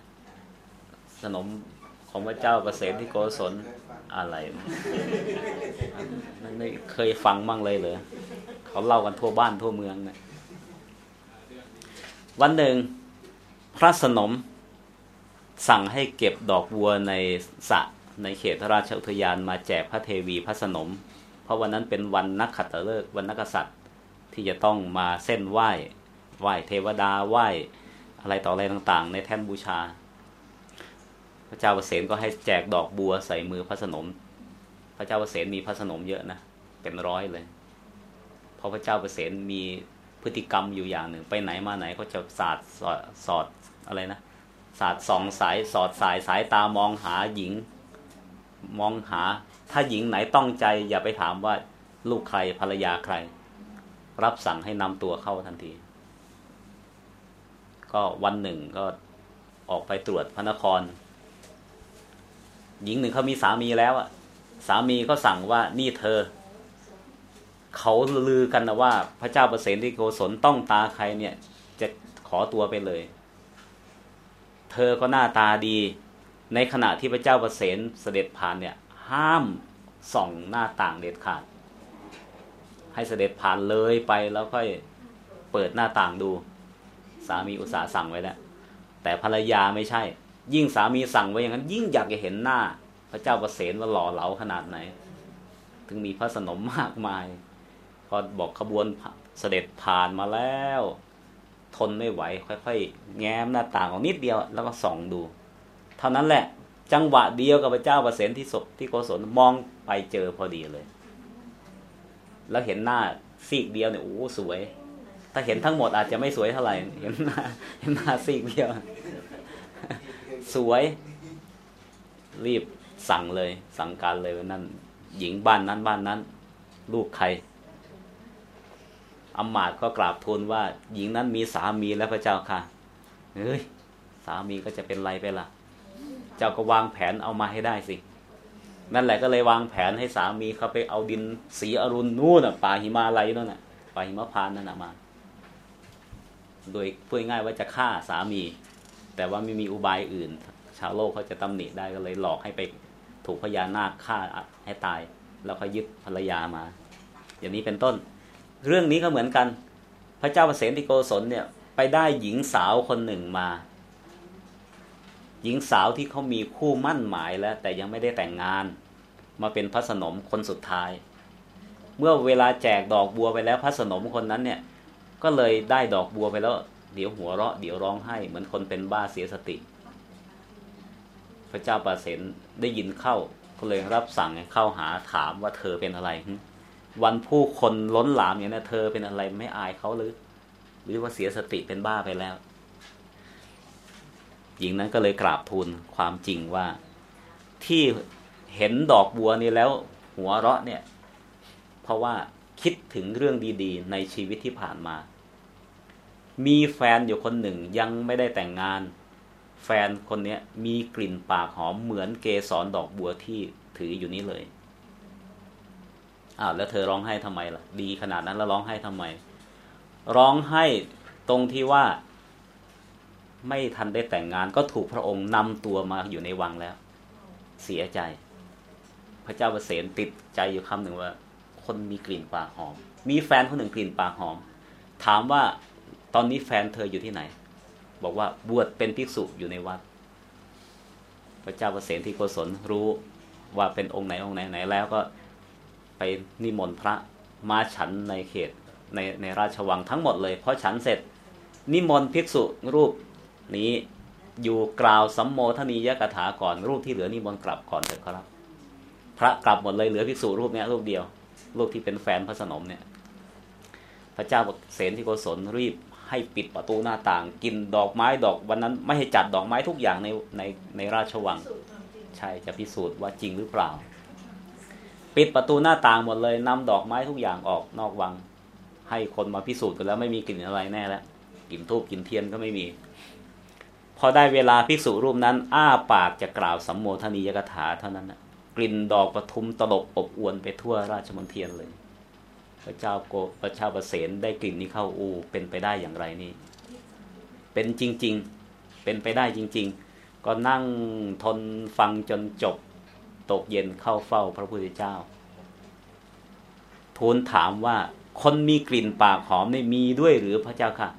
สนมของพระเจ้าเกษมที่โกศลอะไรนั่นไม่เคยฟังมั่งเลยเหรอเขาเล่ากันทั่วบ้านทั่วเมืองเนะี่ยวันหนึ่งพระสนมสั่งให้เก็บดอกบัวในสระในเขตราชอุทยานมาแจกพระเทวีพระสนม เพราะวันนั้นเป็นวันนักขัตฤกษ์วันนักษัตริย์ที่จะต้องมาเส้นไหว้ไหว้เทวดาไหว้ อะไรต่ออะไรต่างๆ ในแท่นบูชา พระเจ้าเปรตก็ให้แจกดอกบัวใส่มือพระสนม พระเจ้าเปรตมีพระสนมเยอะนะเป็นร้อยเลยเพราะพระเจ้าเปรตมีพฤติกรรมอยู่อย่างหนึ่ง ไปไหนมาไหนก็จะสาดสอดสอดอะไรนะสาดส่องสายสอดสายสายตามองหาหญิง มองหา ถ้าหญิงไหนต้องใจ อย่าไปถามว่าลูกใครภรรยาใคร รับสั่งให้นำตัวเข้าทันที ก็วันหนึ่งก็ออกไปตรวจพระนคร หญิงหนึ่งเขามีสามีแล้วอะ สามีก็สั่งว่านี่เธอ เขาลือกันนะว่า พระเจ้าประเสนที่โกศลต้องตาใครเนี่ย จะขอตัวไปเลย เธอก็หน้าตาดี ในขณะที่พระเจ้าประเสนเสด็จผ่านเนี่ย ห้ามส่องหน้าต่างเด็ดขาด ให้เสด็จผ่านเลยไปแล้วค่อยเปิดหน้าต่างดูามีอุตส่าห์สั่งไว้แล้ว แต่ภรรยาไม่ใช่ ยิ่งสามีสั่งไว้อย่างนั้น ยิ่งอยากจะเห็นหน้า พระเจ้าประเสนว่าหล่อเหลาขนาดไหน ถึงมีพระสนมมากมาย พอบอกขบวนเสด็จผ่านมาแล้ว ทนไม่ไหว ค่อยๆ แง้มหน้าต่างออกนิดเดียว แล้วก็ส่องดู เท่านั้นแหละ จังหวะเดียวกับพระเจ้าประเสนที่ศพที่โกศลมองไปเจอพอดีเลย แล้วเห็นหน้าซีกเดียวเนี่ยโอ้สวย ถ้าเห็นทั้งหมดอาจจะไม่สวยเท่าไหร่ เห็นหน้าเห็นหน้าซีกเดียว สวยรีบสั่งเลย สั่งการเลยว่านั่น หญิงบ้านนั้นบ้านนั้น ลูกใครอมาตก็กราบทูลว่า หญิงนั้นมีสามีแล้วพระเจ้าค่ะเฮ้ยสามีก็จะเป็นไรไปล่ะ เจ้าก็วางแผนเอามาให้ได้สิ นั่นแหละก็เลยวางแผนให้สามีเขาไปเอาดินสีอรุณนู่นน่ะป่าหิมาลัยนั่นน่ะป่าหิมพานนั่นน่ะมา โดยพูดง่ายว่าจะฆ่าสามี แต่ว่าไม่มีอุบายอื่น ชาวโลกเขาจะตำหนิได้ก็เลยหลอกให้ไปถูกพญานาคฆ่าให้ตาย แล้วก็ยึดภรรยามา อย่างนี้เป็นต้น เรื่องนี้ก็เหมือนกัน พระเจ้าประเสนติโกศลเนี่ยไปได้หญิงสาวคนหนึ่งมา หญิงสาวที่เขามีคู่มั่นหมายแล้ว แต่ยังไม่ได้แต่งงาน มาเป็นพระสนมคนสุดท้าย เมื่อเวลาแจกดอกบัวไปแล้วพระสนมคนนั้นเนี่ย ก็เลยได้ดอกบัวไปแล้ว เดี๋ยวหัวเราะเดี๋ยวร้องไห้ เหมือนคนเป็นบ้าเสียสติ พระเจ้าประเสนได้ยินเข้า ก็เลยรับสั่งเข้าหาถามว่าเธอเป็นอะไร วันผู้คนล้นหลามอย่างนี้เธอเป็นอะไรไม่อายเขาหรือ หรือว่าเสียสติเป็นบ้าไปแล้ว หญิงนั้นก็เลยกราบทูลความจริงว่าที่เห็นดอกบัวนี้แล้ว หัวเราะเนี่ย เพราะว่า คิดถึงเรื่องดีๆ ในชีวิตที่ผ่านมา มีแฟนอยู่คนหนึ่งยังไม่ได้แต่งงาน แฟนคนนี้มีกลิ่นปากหอมเหมือนเกสรดอกบัวที่ถืออยู่นี้เลยอ้าวแล้วเธอร้องไห้ทำไมล่ะ ดีขนาดนั้นแล้วร้องไห้ทำไม ร้องไห้ตรงที่ว่า ไม่ทันได้แต่งงานก็ถูกพระองค์นำตัวมาอยู่ในวังแล้ว เสียใจ พระเจ้าเปรตติดใจอยู่คำหนึ่งว่า คนมีกลิ่นปากหอม มีแฟนคนหนึ่งกลิ่นปากหอม ถามว่าตอนนี้แฟนเธออยู่ที่ไหน บอกว่าบวชเป็นภิกษุอยู่ในวัด พระเจ้าเปรตที่โกศลรู้ว่าเป็นองค์ไหนองค์ไหนไหนแล้วก็ไปนิมนต์พระมาฉันในเขตในในราชวังทั้งหมดเลยพอฉันเสร็จ นิมนต์ภิกษุรูปนี้อยู่กล่าวสัมโมทนียกถาก่อนรูปที่เหลือนิมนต์กลับก่อนเถิดครับ พระกลับหมดเลยเหลือภิกษุรูปนี้รูปเดียว รูปที่เป็นแฟนพระสนมเนี่ย พระเจ้าเสนที่โกศลรีบให้ปิดประตูหน้าต่าง กินดอกไม้ดอกวันนั้นไม่ให้จัดดอกไม้ทุกอย่างในในในราชวัง ใช่จะพิสูจน์ว่าจริงหรือเปล่า ปิดประตูหน้าต่างหมดเลยนำดอกไม้ทุกอย่างออกนอกวัง ให้คนมาพิสูจน์กันแล้วไม่มีกลิ่นอะไรแน่แล้วกลิ่นทูบกลิ่นเทียนก็ไม่มี พอได้เวลาภิกษุรูปนั้น อ้าปากจะกล่าวสัมโมทนียกถาเท่านั้นนะ กลิ่นดอกปทุมตลบอบอวนไปทั่วราชมณฑลเลย พระเจ้าโกพระเจ้าประเสนได้กลิ่นนี้เข้าอูเป็นไปได้อย่างไรนี่เป็นจริง ๆ เป็นไปได้จริง ๆ ก็นั่งทนฟังจนจบ ตกเย็นเข้าเฝ้าพระพุทธเจ้า ทูลถามว่าคนมีกลิ่นปากหอมนี่มีด้วยหรือพระเจ้าค่ะ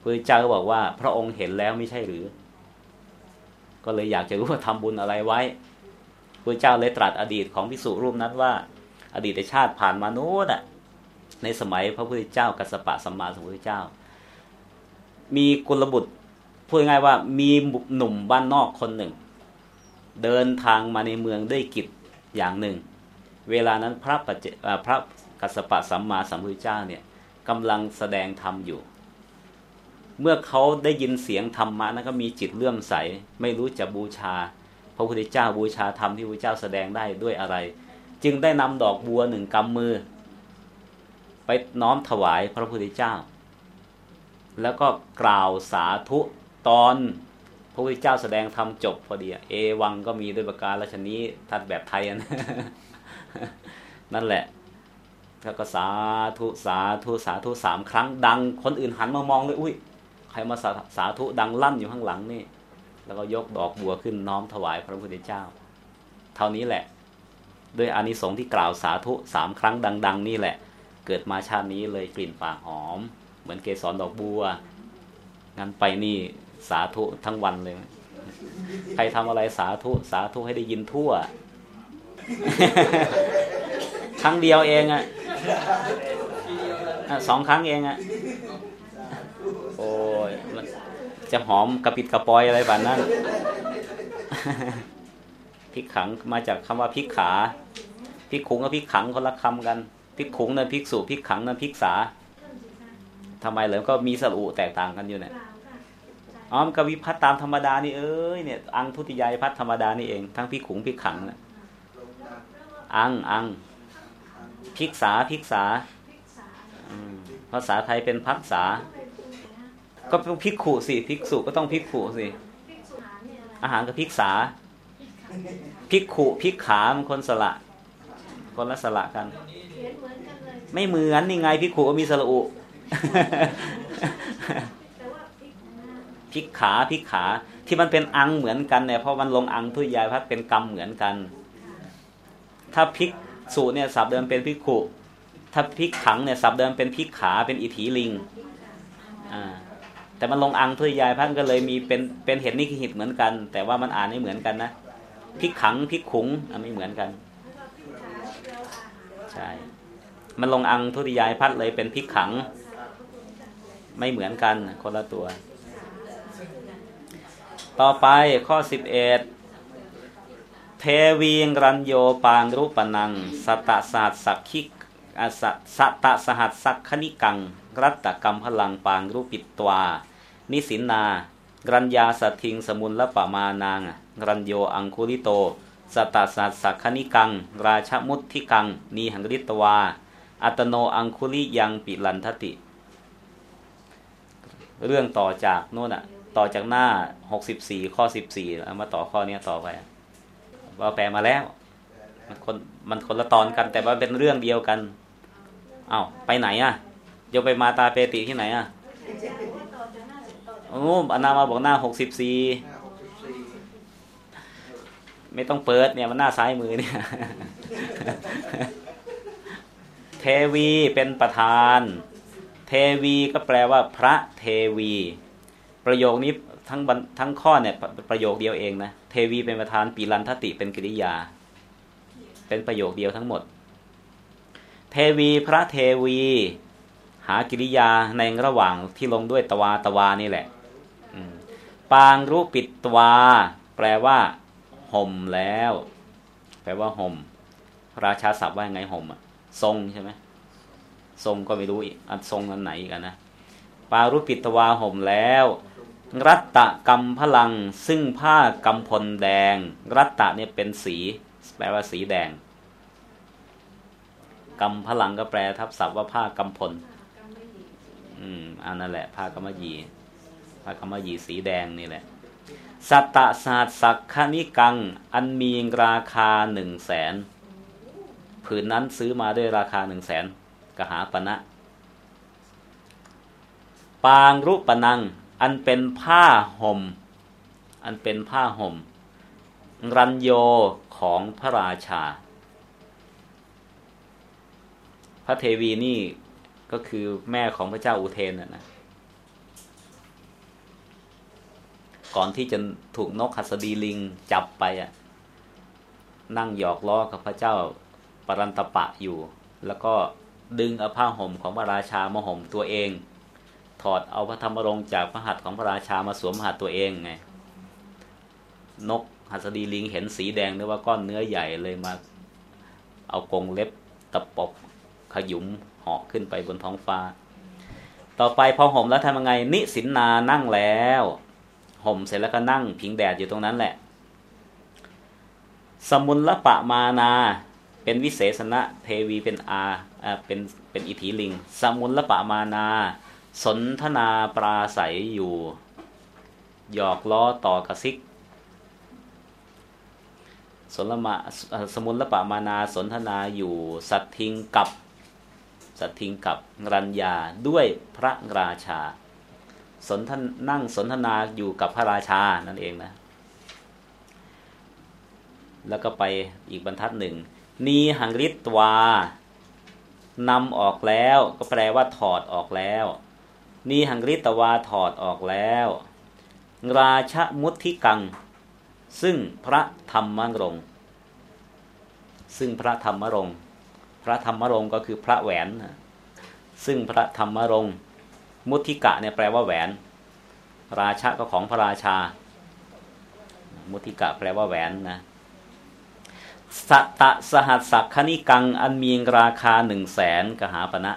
พระเจ้าก็บอกว่า พระองค์เห็นแล้วไม่ใช่หรือ ก็เลยอยากจะรู้ว่าทำบุญอะไรไว้ พระเจ้าเลยตรัสอดีตของพิสุรูปนั้นว่า อดีตชาติผ่านมาโน้นในสมัยพระพุทธเจ้ากัสสปะสัมมาสัมพุทธเจ้า มีกุลบุตรพูดง่ายว่ามีหนุ่มบ้านนอกคนหนึ่ง เดินทางมาในเมืองด้วยกิจอย่างหนึ่ง เวลานั้นพระปัจพระกัสสปะสัมมาสัมพุทธเจ้าเนี่ยกำลังแสดงธรรมอยู่ เมื่อเขาได้ยินเสียงธรรมะนั้นก็มีจิตเลื่อมใส ไม่รู้จะบูชา พระพุทธเจ้าบูชาธรรมที่พระเจ้าแสดงได้ด้วยอะไร จึงได้นำดอกบัวหนึ่งกำมือ ไปน้อมถวายพระพุทธเจ้า แล้วก็กล่าวสาธุตอนพระพุทธเจ้าแสดงธรรมจบพอดีเอวังก็มีด้วยประการละชนี้ทัดแบบไทยนะนั่นแหละแล้วก็สาธุสาธุสาธุสามครั้งดัง คนอื่นหันมามองเลยอุ้ยใครมาสาสาธุดังลั่นอยู่ข้างหลังนี่ แล้วก็ยกดอกบัวขึ้นน้อมถวายพระพุทธเจ้า เท่านี้แหละ ด้วยอานิสงส์ที่กล่าวสาธุสามครั้งดัง ๆ นี่แหละ เกิดมาชาตินี้เลยกลิ่นปากหอม เหมือนเกสรดอกบัวงั้นไปนี่สาธุทั้งวันเลย ใครทำอะไรสาธุสาธุให้ได้ยินทั่ว ครั้งเดียวเองอะสองครั้งเองอะโอ้ยมัน จะหอมกระปิดกระปอยอะไรแบบนั้นพริกขังมาจากคำว่าพริกขาพริกขุงกับพริกขังคนละคำกันพริกขุงนั่นพริกสูพริกขังนั่นพริกสาทำไมเหรอก็มีสรุแตกต่างกันอยู่เนี่ยอ๋อมกวิพัฒตามธรรมดานี่เอ้ยเนี่ยอังทุติยายพัฒธรรมดานี่เองทั้งพริกขุงพริกขังนะอังอังพิกษาพิกษาภาษาไทยเป็นพักษา ก็ต้องพิกขุสิพิกษุก็ต้องพิกขุสิอาหารกับพิกษาพิกขุพิกขามันคนสละ คนละสละกัน ไม่เหมือนนี่ไงพิกขุก็มีสระอุพิกขาพิกขาที่มันเป็นอังเหมือนกันเนี่ยเพราะมันลงอังทุยายพัดเป็นกรรมเหมือนกัน ถ้าพิกสูเนี่ยสับเดิมเป็นพิกขุ ถ้าพิกขังเนี่ยสับเดิมเป็นพิกขาเป็นอิถีลิงอ่า แต่มันลงอังทุยายพัดก็เลยมีเป็นเป็นเห็นนิคิตเหมือนกัน แต่ว่ามันอ่านไม่เหมือนกันนะพิกขังพิกขุงไม่เหมือนกัน ใช่ มันลงอังทุติยายพัดเลยเป็นพิกขัง ไม่เหมือนกันคนละตัว ต่อไปข้อสิบเอ็ดเทวีงรัญโยปางรูปนัง สตสหัสสักขิกสตสหัสสักขณิกัง รัตตกรรมพลังปางรูปิตตวา นิสินนารัญญาสัทิงสมุนละปะมานางรัญโยอังคุลิโต สตสัสสักขณิกัง ราชมุทิกัง นีหังริตวา อัตโนอังคุลิยังปิลันทติ เรื่องต่อจากโน่นอะต่อจากหน้าหกสิบสี่ข้อสิบสี่เอามาต่อข้อนี้ต่อไปว่าแปลมาแล้ว มันคนมันคนละตอนกันแต่ว่าเป็นเรื่องเดียวกัน เอา้าไปไหนอะ่ะ ยกไปมาตาเปติที่ไหนอะโอ้อนามาบอกหน้าหกสิบสี่ไม่ต้องเปิดเนี่ยมันหน้าซ้ายมือเนี่ย เทวีเป็นประธาน เทวีก็แปลว่า พระเทวี ประโยคนี้ทั้งทั้งข้อเนี่ยประโยคเดียวเองนะ เทวีเป็นประธานปีรันทติเป็นกริยา เป็นประโยคเดียวทั้งหมด เทวีพระเทวี หากิริยาในระหว่างที่ลงด้วยตวาตวานี่แหละปางรูปปิดตวา แปลว่าห่มแล้ว แปลว่าห่ม ราชาศัพท์ว่าไงห่มอะทรงใช่ไหมทรงก็ไม่รู้อีกอันทรงอันไหนกันนะ ปารุปิตวาห่มแล้ว รัตตะกำพลัง ซึ่งผ้ากำพลแดง รัตตะเนี่ยเป็นสี แปลว่าสีแดงกำพลังก็แปลทับศัพท์ว่าผ้ากำพล อืมอันนั่นแหละผ้ากำมะหยี่ผ้ากำมะหยี่สีแดงนี่แหละ สัตตะศาสสักขนิกัง อันมีราคาหนึ่งแสนผืนนั้นซื้อมาด้วยราคาหนึ่งแสนกหาปณะปางรูปปนัง อันเป็นผ้าห่ม อันเป็นผ้าห่ม รัญโยของพระราชา พระเทวีนี่ ก็คือแม่ของพระเจ้าอุเทนนะนะก่อนที่จะถูกนกหัสดีลิงจับไปอะ นั่งหยอกล้อกับพระเจ้าปรันตปะอยู่ แล้วก็ดึงเอาผ้าห่มของพระราชามาห่มตัวเอง ถอดเอาพระธรรมรงจากพระหัตถ์ของพระราชามาสวมหัตถ์ตัวเองไง นกหัสดีลิงเห็นสีแดงนึกว่าก้อนเนื้อใหญ่เลยมา เอากรงเล็บตะปบขยุม เหาะขึ้นไปบนท้องฟ้า ต่อไปพอห่มแล้วทำยังไง นิสินนานั่งแล้ว ห่มเสร็จแล้วก็นั่ง พิงแดดอยู่ตรงนั้นแหละ สมุนละปะมานา เป็นวิเศษณะเทวีเป็นอาเป็นเป็นอิทธิลิง สมุนละปะมานา สนทนาปราศัยอยู่ หยอกล้อต่อกระซิกสนละมาสมุนละปะมานาสนทนาอยู่ สัตทิงกับ สัตทิงกับรัญญาด้วยพระราชา สนทนนั่งสนทนาอยู่กับพระราชานั่นเองนะ แล้วก็ไปอีกบรรทัดหนึ่งนีหังริตวานำออกแล้วก็แปลว่าถอดออกแล้วนีหังริตวาถอดออกแล้ว ราชมุทิกัง ซึ่งพระธรรมรงซึ่งพระธรรมรงค์ พระธรรมรงค์ก็คือพระแหวน ซึ่งพระธรรมรงค์มุทิกะเนี่ยแปลว่าแหวน ราชะก็ของพระราชา มุทิกะแปลว่าแหวนนะสัตตะสหัสสักคณิกัง อันมีราคาหนึ่งแสนกหาปณะ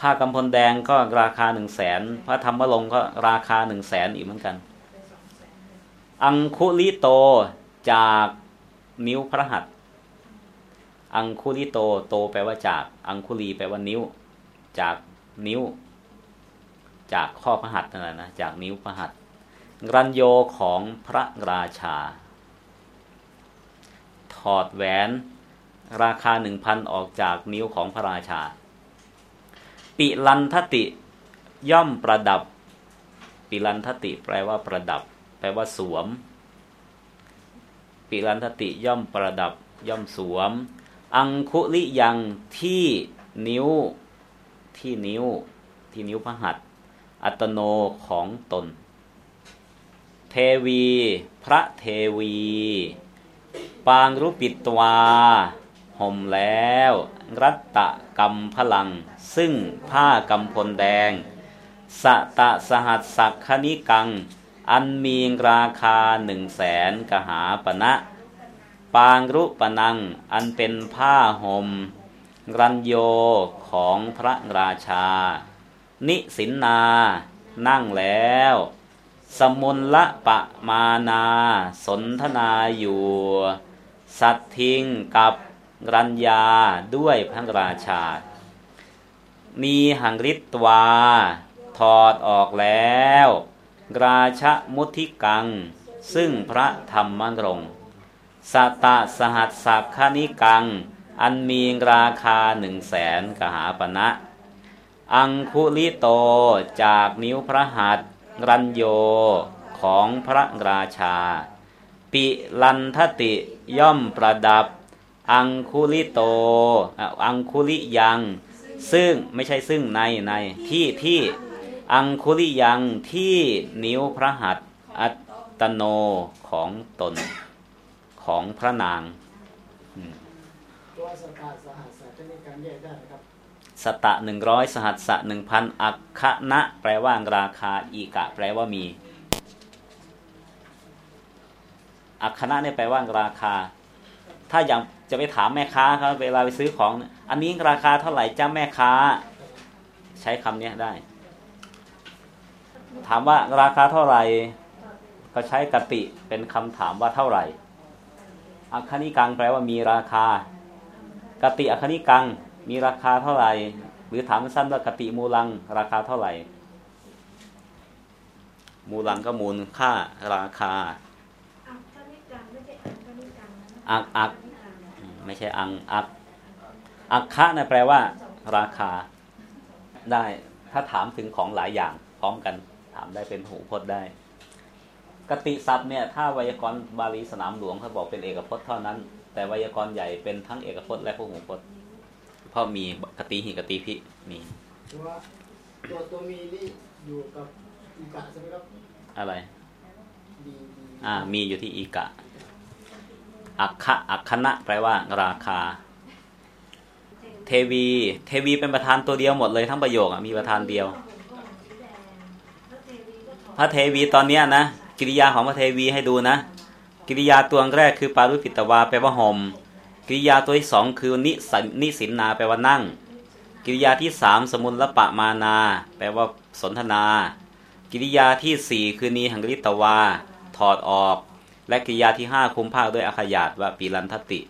ผ้ากำพลแดงก็ราคาหนึ่งแสนพระธรรมรงค์ก็ราคาหนึ่งแสนอีกเหมือนกัน อังคุลิโตจากนิ้วพระหัตถ์ อังคุลิโตโตแปลว่าจาก อังคุลีแปลว่านิ้ว จากนิ้ว จากข้อพระหัตถ์นั่นแหละนะจากนิ้วพระหัตถ์รัญโยของพระราชา ถอดแหวนราคาหนึ่งพันออกจากนิ้วของพระราชา ปิลันทติย่อมประดับ ปิลันทติแปลว่าประดับ แปลว่าสวม ปิลันทติย่อมประดับ ย่อมสวม อังคุลิยังที่นิ้วที่นิ้ว ที่นิ้วพระหัตถ์อัตโนของตน เทวี พระเทวี ปางรุปิตวาห่มแล้ว รัตตะกำพลัง ซึ่งผ้ากำพลแดง สะตะสหัสสักคณิกัง อันมีราคาหนึ่งแสนกหาปณะ ปางรุปนัง อันเป็นผ้าหม่มรัญโยของพระราชา นิสินนา นั่งแล้ว สมุนละปะมานา สนทนาอยู่ สัตทิงกับรัญญาด้วยพระราชา มีหังริตวา ถอดออกแล้ว ราชมุทิกัง ซึ่งพระธรรมรงค์ สตะสหัสสักคณิกัง อันมีราคาหนึ่งแสนกหาปณะอังคุลิโตจากนิ้วพระหัตรัญโยของพระราชา ปิลันทติย่อมประดับ อังคุลิโต อังคุลิยัง ซึ่งไม่ใช่ซึ่งในในที่ที่อังคุลิยังที่นิ้วพระหัตอัตโนของตน ของพระนางตัวสตาสหัสสะจะมีการแยกได้นะครับสตะหนึ่งร้อยสหัสสะหนึ่งพันอักคะนะแปลว่าราคา อีกะ แปลว่ามี อักขณะเนี่ยแปลว่าราคา ถ้าอย่างจะไปถามแม่ค้าครับเวลาไปซื้อของ อันนี้ราคาเท่าไหร่จ้าแม่ค้า ใช้คำนี้ได้ ถามว่าราคาเท่าไหร่ ก็ใช้กติเป็นคำถามว่าเท่าไหร่ อัคคณิกังแปลว่ามีราคากติอัคคณิกังมีราคาเท่าไหร่ หรือถามสั้นว่ากติมูลัง ราคาเท่าไหร่ มูลังก็มูลค่าราคาอักคณิกังไม่ใช่อักคณิกังอักไม่ใช่อังอักอักคะนะแปลว่า ราคา ได้ ถ้าถามถึงของหลายอย่าง พร้อมกัน ถามได้เป็นหูพจน์ได้ กติศัพท์เนี่ยถ้าไวยากรณ์บาลีสนามหลวงเขาบอกเป็นเอกพจน์เท่านั้น แต่ไวยากรณ์ใหญ่เป็นทั้งเอกพจน์และพหูพจน์เพราะมีกติหิกติพิมีตัวตัวตัวมีนี่อยู่กับอีกะใช่ไหมครับอะไรดีดีอ่ามีอยู่ที่อีกะอักขะอักขณะแปลว่า ราคา เทวี เทวีเป็นประธานตัวเดียวหมดเลยทั้งประโยคอะมีประธานเดียว พระเทวีตอนเนี้ยนะ กิริยาของพระเทวีให้ดูนะ กิริยาตัวแรกคือปารุปิตวาแปลว่าห่มกิริยาตัวที่สองคือนิสันนิสินนาแปลว่านั่ง กิริยาที่สามสมุนละปะมานา แปลว่าสนทนา กิริยาที่สี่คือนีหังริตวา ถอดออก และกิริยาที่ห้าคุมภาคด้วยอาขยาตว่าปีรันทติ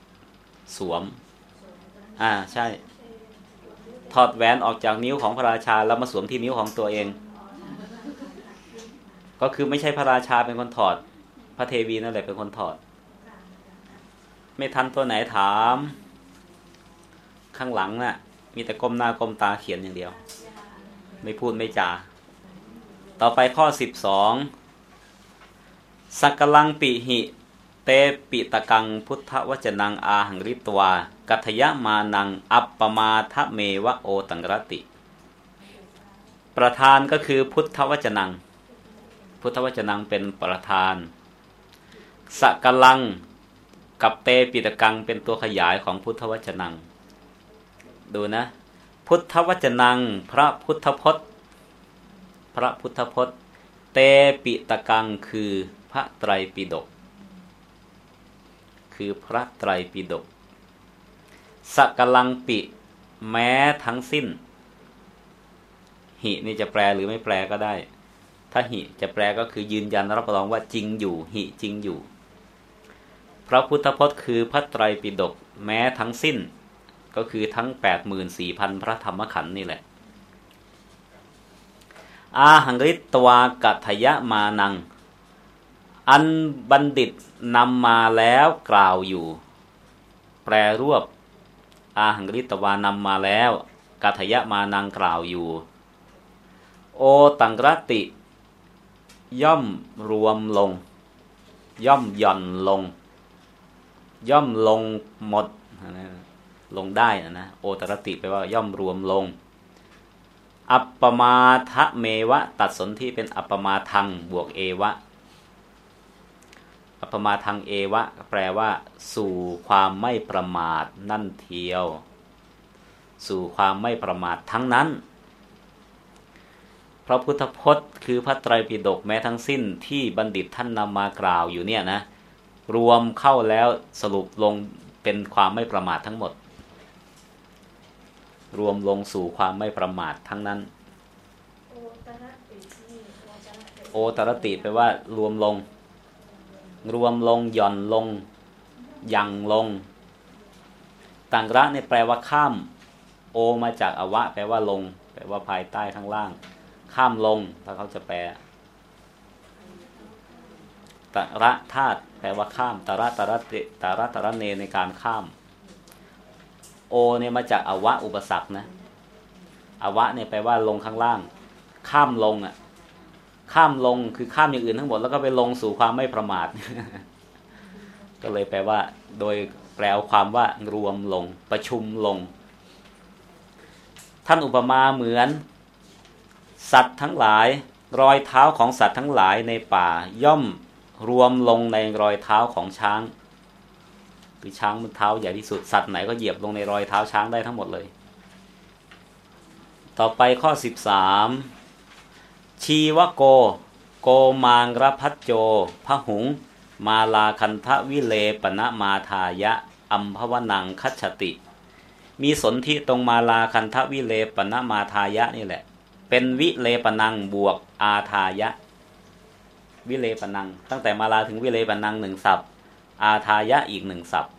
สวม อ่าใช่ ถอดแหวนออกจากนิ้วของพระราชาแล้วมาสวมที่นิ้วของตัวเอง ก็คือไม่ใช่พระราชาเป็นคนถอด พระเทวีนั่นแหละเป็นคนถอด ไม่ทันตัวไหนถาม ข้างหลังน่ะ มีแต่ก้มหน้าก้มตาเขียนอย่างเดียว ไม่พูดไม่จา ต่อไปข้อสิบสองสักกลังปิหิ เตปิตะกังพุทธวจนังอาหังริตวา กัทยมานัง อัปปมาทะเมวะโอตังรติ ประธานก็คือพุทธวจนัง พุทธวจนังเป็นประธานสกลังกับเตปิตกังเป็นตัวขยายของพุทธวจนัง ดูนะ พุทธวจนัง พระพุทธพจน์ พระพุทธพจน์ เตปิตกังคือพระไตรปิฎกคือพระไตรปิฎกสกลังปิ แม้ทั้งสิ้น หินี่จะแปลหรือไม่แปลก็ได้ ถ้าหิจะแปลก็คือยืนยันรับรองว่าจริงอยู่ หิจริงอยู่ พระพุทธพจน์คือพระไตรปิฎกแม้ทั้งสิ้น ก็คือทั้ง 84,000 พระธรรมขันธ์นี่แหละ อาหังริตวากัทยมานัง อันบัณฑิตนำมาแล้วกล่าวอยู่ แปรรวบ อาหังริตวานำมาแล้วกัทยมานังกล่าวอยู่ โอตังรติ ย่อมรวมลง ย่อมหย่อนลง ย่อมลงหมดลงได้นะนะโอตรติแปลว่าย่อมรวมลง อัปปมาทะเมวะ ตัดสนที่เป็นอัปปมาทังบวกเอวะ อัปปมาทังเอวะ แปลว่า สู่ความไม่ประมาทนั่นเทียว สู่ความไม่ประมาททั้งนั้น ระพุทธพจน์ คือพระไตรปิฎกแม้ทั้งสิ้นที่บัณฑิตท่านนำมากล่าวอยู่เนี่ยนะ รวมเข้าแล้วสรุปลงเป็นความไม่ประมาททั้งหมด รวมลงสู่ความไม่ประมาททั้งนั้น โอตระติแปลว่ารวมลง รวมลงหย่อนลงยังลงตังระเนี่ยแปลว่าข้าม โอมาจากอวะ แปลว่าลง แปลว่าภายใต้ข้างล่าง ข้ามลง ถ้าเขาจะแปลตระธาตุแปลว่าข้ามตระตระเตตระตระเนในการข้าม โอเนี่ยมาจากอวะอุปสรรคนะอวะเนี่ยแปลว่าลงข้างล่าง ข้ามลงอะ ข้ามลงคือข้ามอย่างอื่นทั้งหมดแล้วก็ไปลงสู่ความไม่ประมาท ก็เลยแปลว่า โดยแปลความว่ารวมลง ประชุมลง ท่านอุปมาเหมือน สัตว์ทั้งหลาย รอยเท้าของสัตว์ทั้งหลายในป่าย่อมรวมลงในรอยเท้าของช้างคือช้างมันเท้าใหญ่ที่สุดสัตว์ไหนก็เหยียบลงในรอยเท้าช้างได้ทั้งหมดเลย ต่อไปข้อสิบสามชีวโก โกมางรพัจโจพะหุง มาลาคันทวิเลปณมาทายะ อัมพวนังคัจฉติ มีสนธิตรงมาลาคันทวิเลปณมาทายะนี่แหละ เป็นวิเลปนังบวกอาทายะ วิเลปนัง ตั้งแต่มาลาถึงวิเลปนังหนึ่งศัพท์ อาทายะอีกหนึ่งศัพท์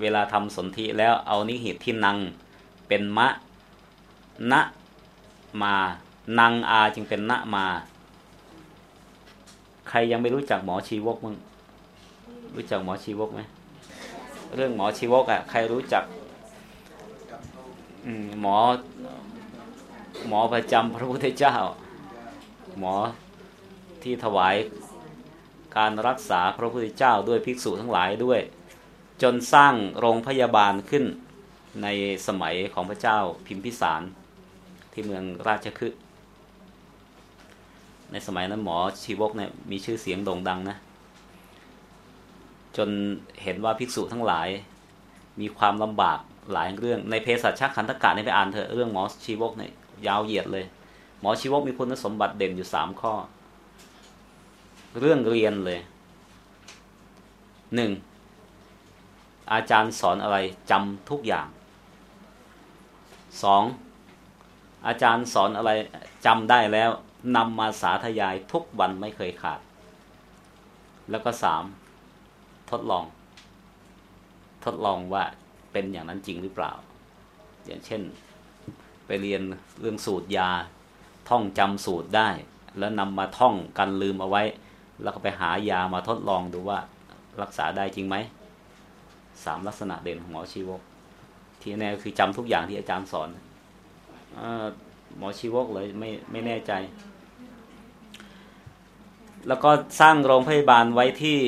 เวลาทำสนธิแล้วเอานิหิตที่นัง เป็นมะณมานังอาจึงเป็นณมา ใครยังไม่รู้จักหมอชีวกมั้งรู้จักหมอชีวกไหมเรื่องหมอชีวกอะ ใครรู้จักอืหมอ หมอประจำพระพุทธเจ้า หมอที่ถวายการรักษาพระพุทธเจ้าด้วยภิกษุทั้งหลายด้วย จนสร้างโรงพยาบาลขึ้นในสมัยของพระเจ้าพิมพิสารที่เมืองราชคฤห์ในสมัยนั้นหมอชีวกเนี่ยมีชื่อเสียงโด่งดังนะ จนเห็นว่าภิกษุทั้งหลายมีความลำบากหลายเรื่องในเพศสัชชคันธกะนี่ไปอ่านเถอะเรื่องหมอชีวกเนี่ย ยาวเหยียดเลย หมอชีวกมีคุณสมบัติเด่นอยู่สามข้อ เรื่องเรียนเลยหนึ่งอาจารย์สอนอะไรจำทุกอย่างสองอาจารย์สอนอะไรจำได้แล้วนำมาสาธยายทุกวันไม่เคยขาด แล้วก็สามทดลอง ทดลองว่าเป็นอย่างนั้นจริงหรือเปล่า อย่างเช่น ไปเรียนเรื่องสูตรยา ท่องจำสูตรได้ แล้วนำมาท่องกันลืมเอาไว้ แล้วก็ไปหายามาทดลองดูว่ารักษาได้จริงไหมสามลักษณะเด่นของหมอชีวก ที่แน่คือจำทุกอย่างที่อาจารย์สอนอหมอชีวกเลยไม่ไม่แน่ใจ แล้วก็สร้างโรงพยาบาลไว้ที่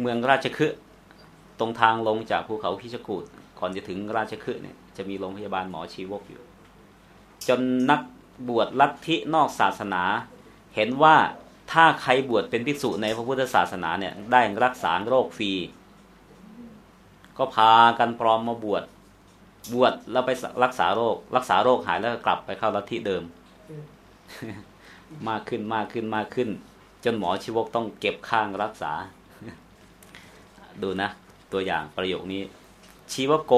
เมืองราชคฤห์ตรงทางลงจากภูเขาพิชกูดก่อนจะถึงราชคฤห์เนี่ย จะมีโรงพยาบาลหมอชีวกอยู่ จนนักบวชลัทธินอกศาสนา เห็นว่าถ้าใครบวชเป็นภิกษุในพระพุทธศาสนาเนี่ยได้รักษาโรคฟรี ก็พากันปลอมมาบวชบวชแล้วไปรักษาโรค รักษาโรคหายแล้วก็กลับไปเข้าลัทธิเดิม มากขึ้นมากขึ้นมากขึ้น จนหมอชีวกต้องเก็บข้างรักษา ดูนะ ตัวอย่างประโยคนี้ ชีวโก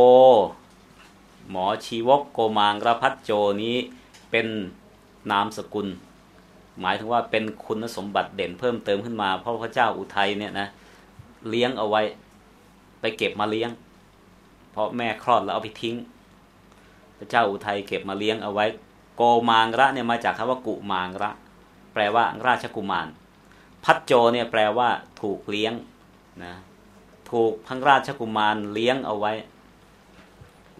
หมอชีวกโกมางรพัฒโจนี้เป็นนามสกุล หมายถึงว่าเป็นคุณสมบัติเด่นเพิ่มเติมขึ้นมา เพราะพระเจ้าอุทัยเนี่ยนะเลี้ยงเอาไว้ ไปเก็บมาเลี้ยง เพราะแม่คลอดแล้วเอาไปทิ้ง พระเจ้าอุทัยเก็บมาเลี้ยงเอาไว้ โกมางระเนี่ยมาจากคำว่ากุมางระ แปลว่าราชกุมาร พัดโจเนี่ยแปลว่า ถูกเลี้ยงนะถูกพังราชกุมารเลี้ยงเอาไว้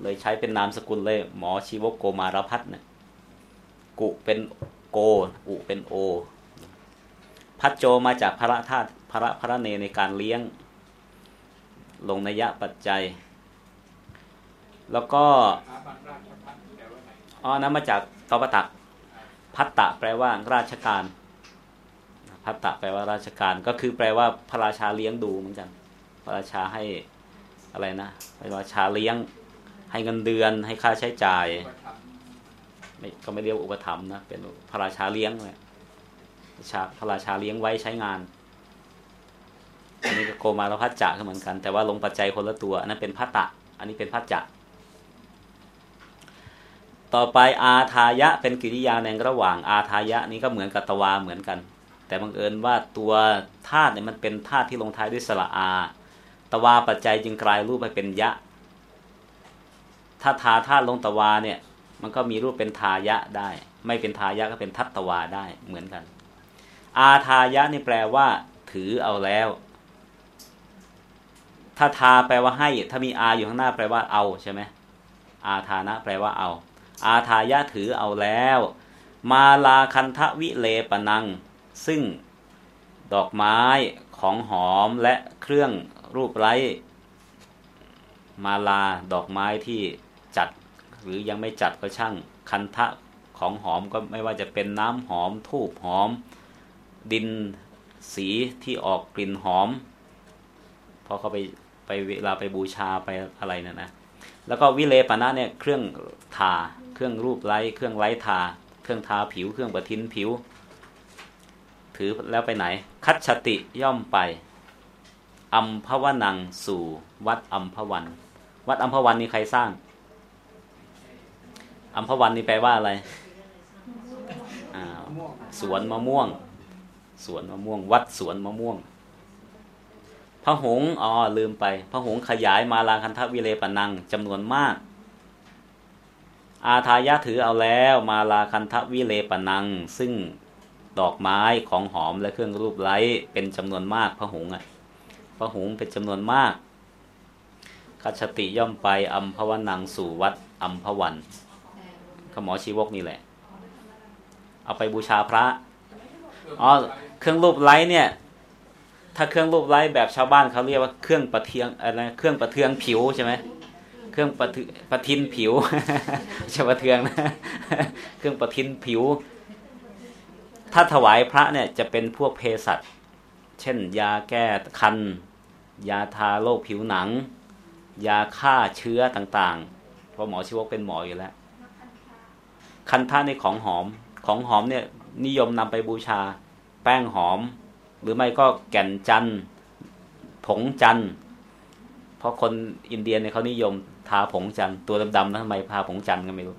เลยใช้เป็นนามสกุลเลย หมอชีวกโกมารพัฒน์เนี่ยกุเป็นโก อุเป็นโอ พัดโจมาจากพระธาตุพระพระเนในการเลี้ยง ลงนัยยะปัจจัย แล้วก็อ๋อนั้นมาจากตปตักพัตตะแปลว่าราชการพัตตะแปลว่าราชการ ก็คือแปลว่าพระราชาเลี้ยงดูเหมือนกัน พระราชาให้อะไรนะพระราชาเลี้ยง ให้เงินเดือนให้ค่าใช้จ่ายไม่ก็ไม่เรียกอุปถัมภ์นะเป็นพระราชาเลี้ยงเลยพระราชาเลี้ยงไว้ใช้งานอันนี้ก็โกมารพัจจะก็เหมือนกัน แต่ว่าลงปัจจัยคนละตัวอันนั้นเป็นพัตตะ อันนี้เป็นพัจจะ ต่อไปอาทายะเป็นกิริยาในระหว่างอาทายะนี้ก็เหมือนกับตวาเหมือนกัน แต่บังเอิญว่าตัวธาตุเนี่ยมันเป็นธาตุที่ลงท้ายด้วยสระอา ตวาปัจจัยจึงกลายรูปไปเป็นยะ ถ้าทาธาตุลงตวาเนี่ย มันก็มีรูปเป็นทายะได้ ไม่เป็นทายะก็เป็นทัตตวาได้เหมือนกัน อาทายะนี่แปลว่า ถือเอาแล้ว ถ้าทาแปลว่าให้ ถ้ามีอาอยู่ข้างหน้าแปลว่าเอาใช่ไหมอาทานะ แปลว่าเอา อาทายะถือเอาแล้ว มาลาคันทะวิเลปนัง ซึ่งดอกไม้ของหอมและเครื่องรูปไร้มาลาดอกไม้ที่ หรือยังไม่จัดก็ช่างคันทะของหอมก็ไม่ว่าจะเป็นน้ำหอมทูบหอม ดินสีที่ออกกลิ่นหอมพอเขาไปไปเวลาไปบูชาไปอะไรนะนะ แล้วก็วิเลปนะเนี่ยเครื่องทาเครื่องรูปไล้เครื่องไล้ทา เครื่องทาผิว เครื่องประทินผิว ถือแล้วไปไหน คัดชติย่อมไปอัมพวนังสู่วัดอัมพวัน วัดอัมพวันนี่ใครสร้าง อัมพวันนี่แปลว่าอะไรสวนมะม่วง สวนมะม่วง วัดสวนมะม่วงพระหงอ๋อลืมไปพระหงขยายมาลาคันทวิเลปนังจำนวนมาก อาทายะถือเอาแล้วมาลาคันทวิเลปนัง ซึ่งดอกไม้ของหอมและเครื่องรูปไล้เป็นจำนวนมากพระหงอะพระหงเป็นจำนวนมากคัชติย่อมไปอัมพวันังสู่วัดอัมพวัน ขหมอชีวกนี่แหละ เอาไปบูชาพระอ๋อเครื่องรูปไล้เนี่ย ถ้าเครื่องรูปไล้แบบชาวบ้านเขาเรียกว่าเครื่องประเทืองอะไรเครื่องประเทืองผิวใช่ไหมเครื่องประทึประทินผิวใช่ประเทืองนะเครื่องประทินผิว ถ้าถวายพระเนี่ยจะเป็นพวกเภสัชเช่น ยาแก้คัน ยาทาโรคผิวหนัง ยาฆ่าเชื้อต่างๆ เพราะหมอชีวกเป็นหมออยู่แล้ว คันท่าในของหอมของหอมเนี่ยนิยมนำไปบูชา แป้งหอม หรือไม่ก็แก่นจันทร์ผงจันทร์เพราะคนอินเดียเนี่ยเขานิยมทาผงจันทร์ตัวดำๆนะทำไมทาผงจันทร์ก็ไม่รู้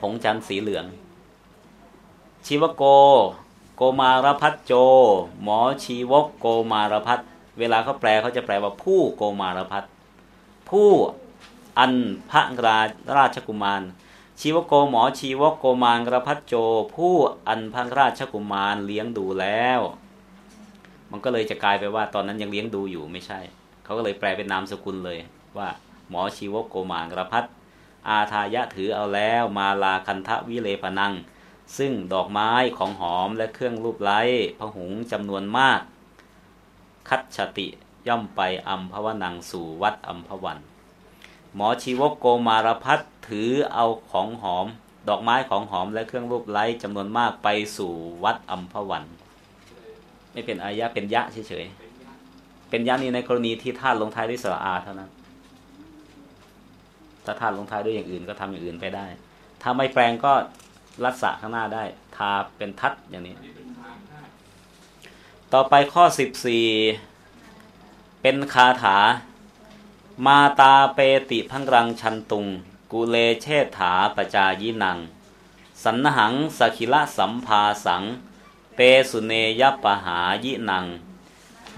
ผงจันทร์สีเหลือง ชีวโก โกมารพัฒโจ หมอชีวกโกมารพัฒเวลาเขาแปลเขาจะแปลว่าผู้โกมารพัฒผู้อันพระราราชกุมาร ชีวโกหมอชีวโกมารกระพัฒโจ ผู้อันพระราชกุมารเลี้ยงดูแล้ว มันก็เลยจะกลายไปว่าตอนนั้นยังเลี้ยงดูอยู่ไม่ใช่ เขาก็เลยแปลเป็นนามสกุลเลยว่า หมอชีวโกมารกระพัฒอาทายะถือเอาแล้วมาลาคันทะวิเลพนัง ซึ่งดอกไม้ของหอมและเครื่องรูปไล้พหุงจำนวนมาก คัดชติย่อมไปอัมพวนังสู่วัดอัมพวัน หมอชีวกโกมารพัฒถือเอาของหอม ดอกไม้ของหอมและเครื่องรูปไล้จำนวนมากไปสู่วัดอัมพวัน ไม่เป็นอายะเป็นยะเฉยๆเป็นยะนี้ในกรณีที่ท่านลงท้ายด้วยสระอาเท่านั้นถ้าท่านลงท้ายด้วยอย่างอื่นก็ทำอย่างอื่นไปได้ ถ้าไม่แปลงก็รัศะข้างหน้าได้ ทาเป็นทัดอย่างนี้ ต่อไปข้อสิบสี่เป็นคาถา มาตาเปติพังรังชันตุง กุเลเชษฐาปจายินัง สันหังสกิละสัมภาสัง เปสุเนยปหายินัง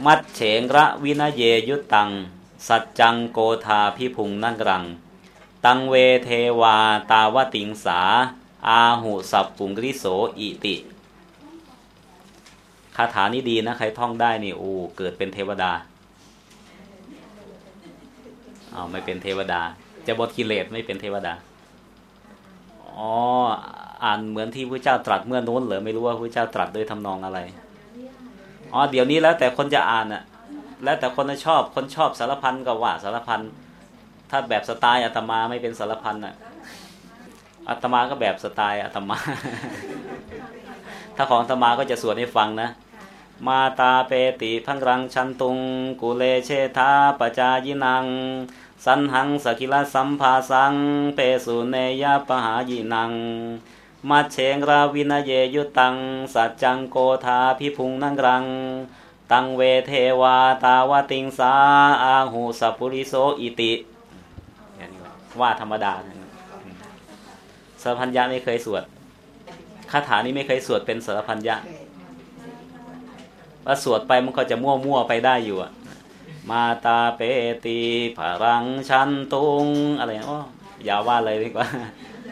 มัดเฉงระวินเยยุตัง สัจจังโกธาพิพุงนังรัง ตังเวเทวาตาวติงสา อาหุสับปุงกริโสอิติ คาถานี้ดีนะ ใครท่องได้นี่โอ้เกิดเป็นเทวดา อ้าไม่เป็นเทวดา จะบทกิเลสไม่เป็นเทวดาอ๋ออ่านเหมือนที่พระเจ้าตรัสเมื่อนู้นเหรอไม่รู้ว่าพระเจ้าตรัสด้วยทำนองอะไรอ๋อเดี๋ยวนี้แล้วแต่คนจะอ่านน่ะแล้วแต่คนจะชอบคนชอบสารพันก็ว่าสารพันถ้าแบบสไตล์อาตมาไม่เป็นสารพันน่ะอาตมาก็แบบสไตล์อาตมา ถ้าของอาตมาก็จะสวดให้ฟังนะ มาตาเปติพังรังชันตุง กุเลเชธาปจายินัง สันหังสกิลสัมภาสังเปสุเนยปหายินังมัชเชงราวินเยยุตัง สัจจังโกธาพิพุงนังรัง ตังเวเทวาตาวติงสาอาหูสัพปุริโสอิติ ว่าธรรมดาสารพันยะไม่เคยสวดคาถานี้ไม่เคยสวดเป็นสารพันยะว่าสวดไปมันก็จะมั่วมั่วไปได้อยู่อะ มาตาเปตีผารังชันตุง อะไรโอ้อย่าว่าเลยดีกว่า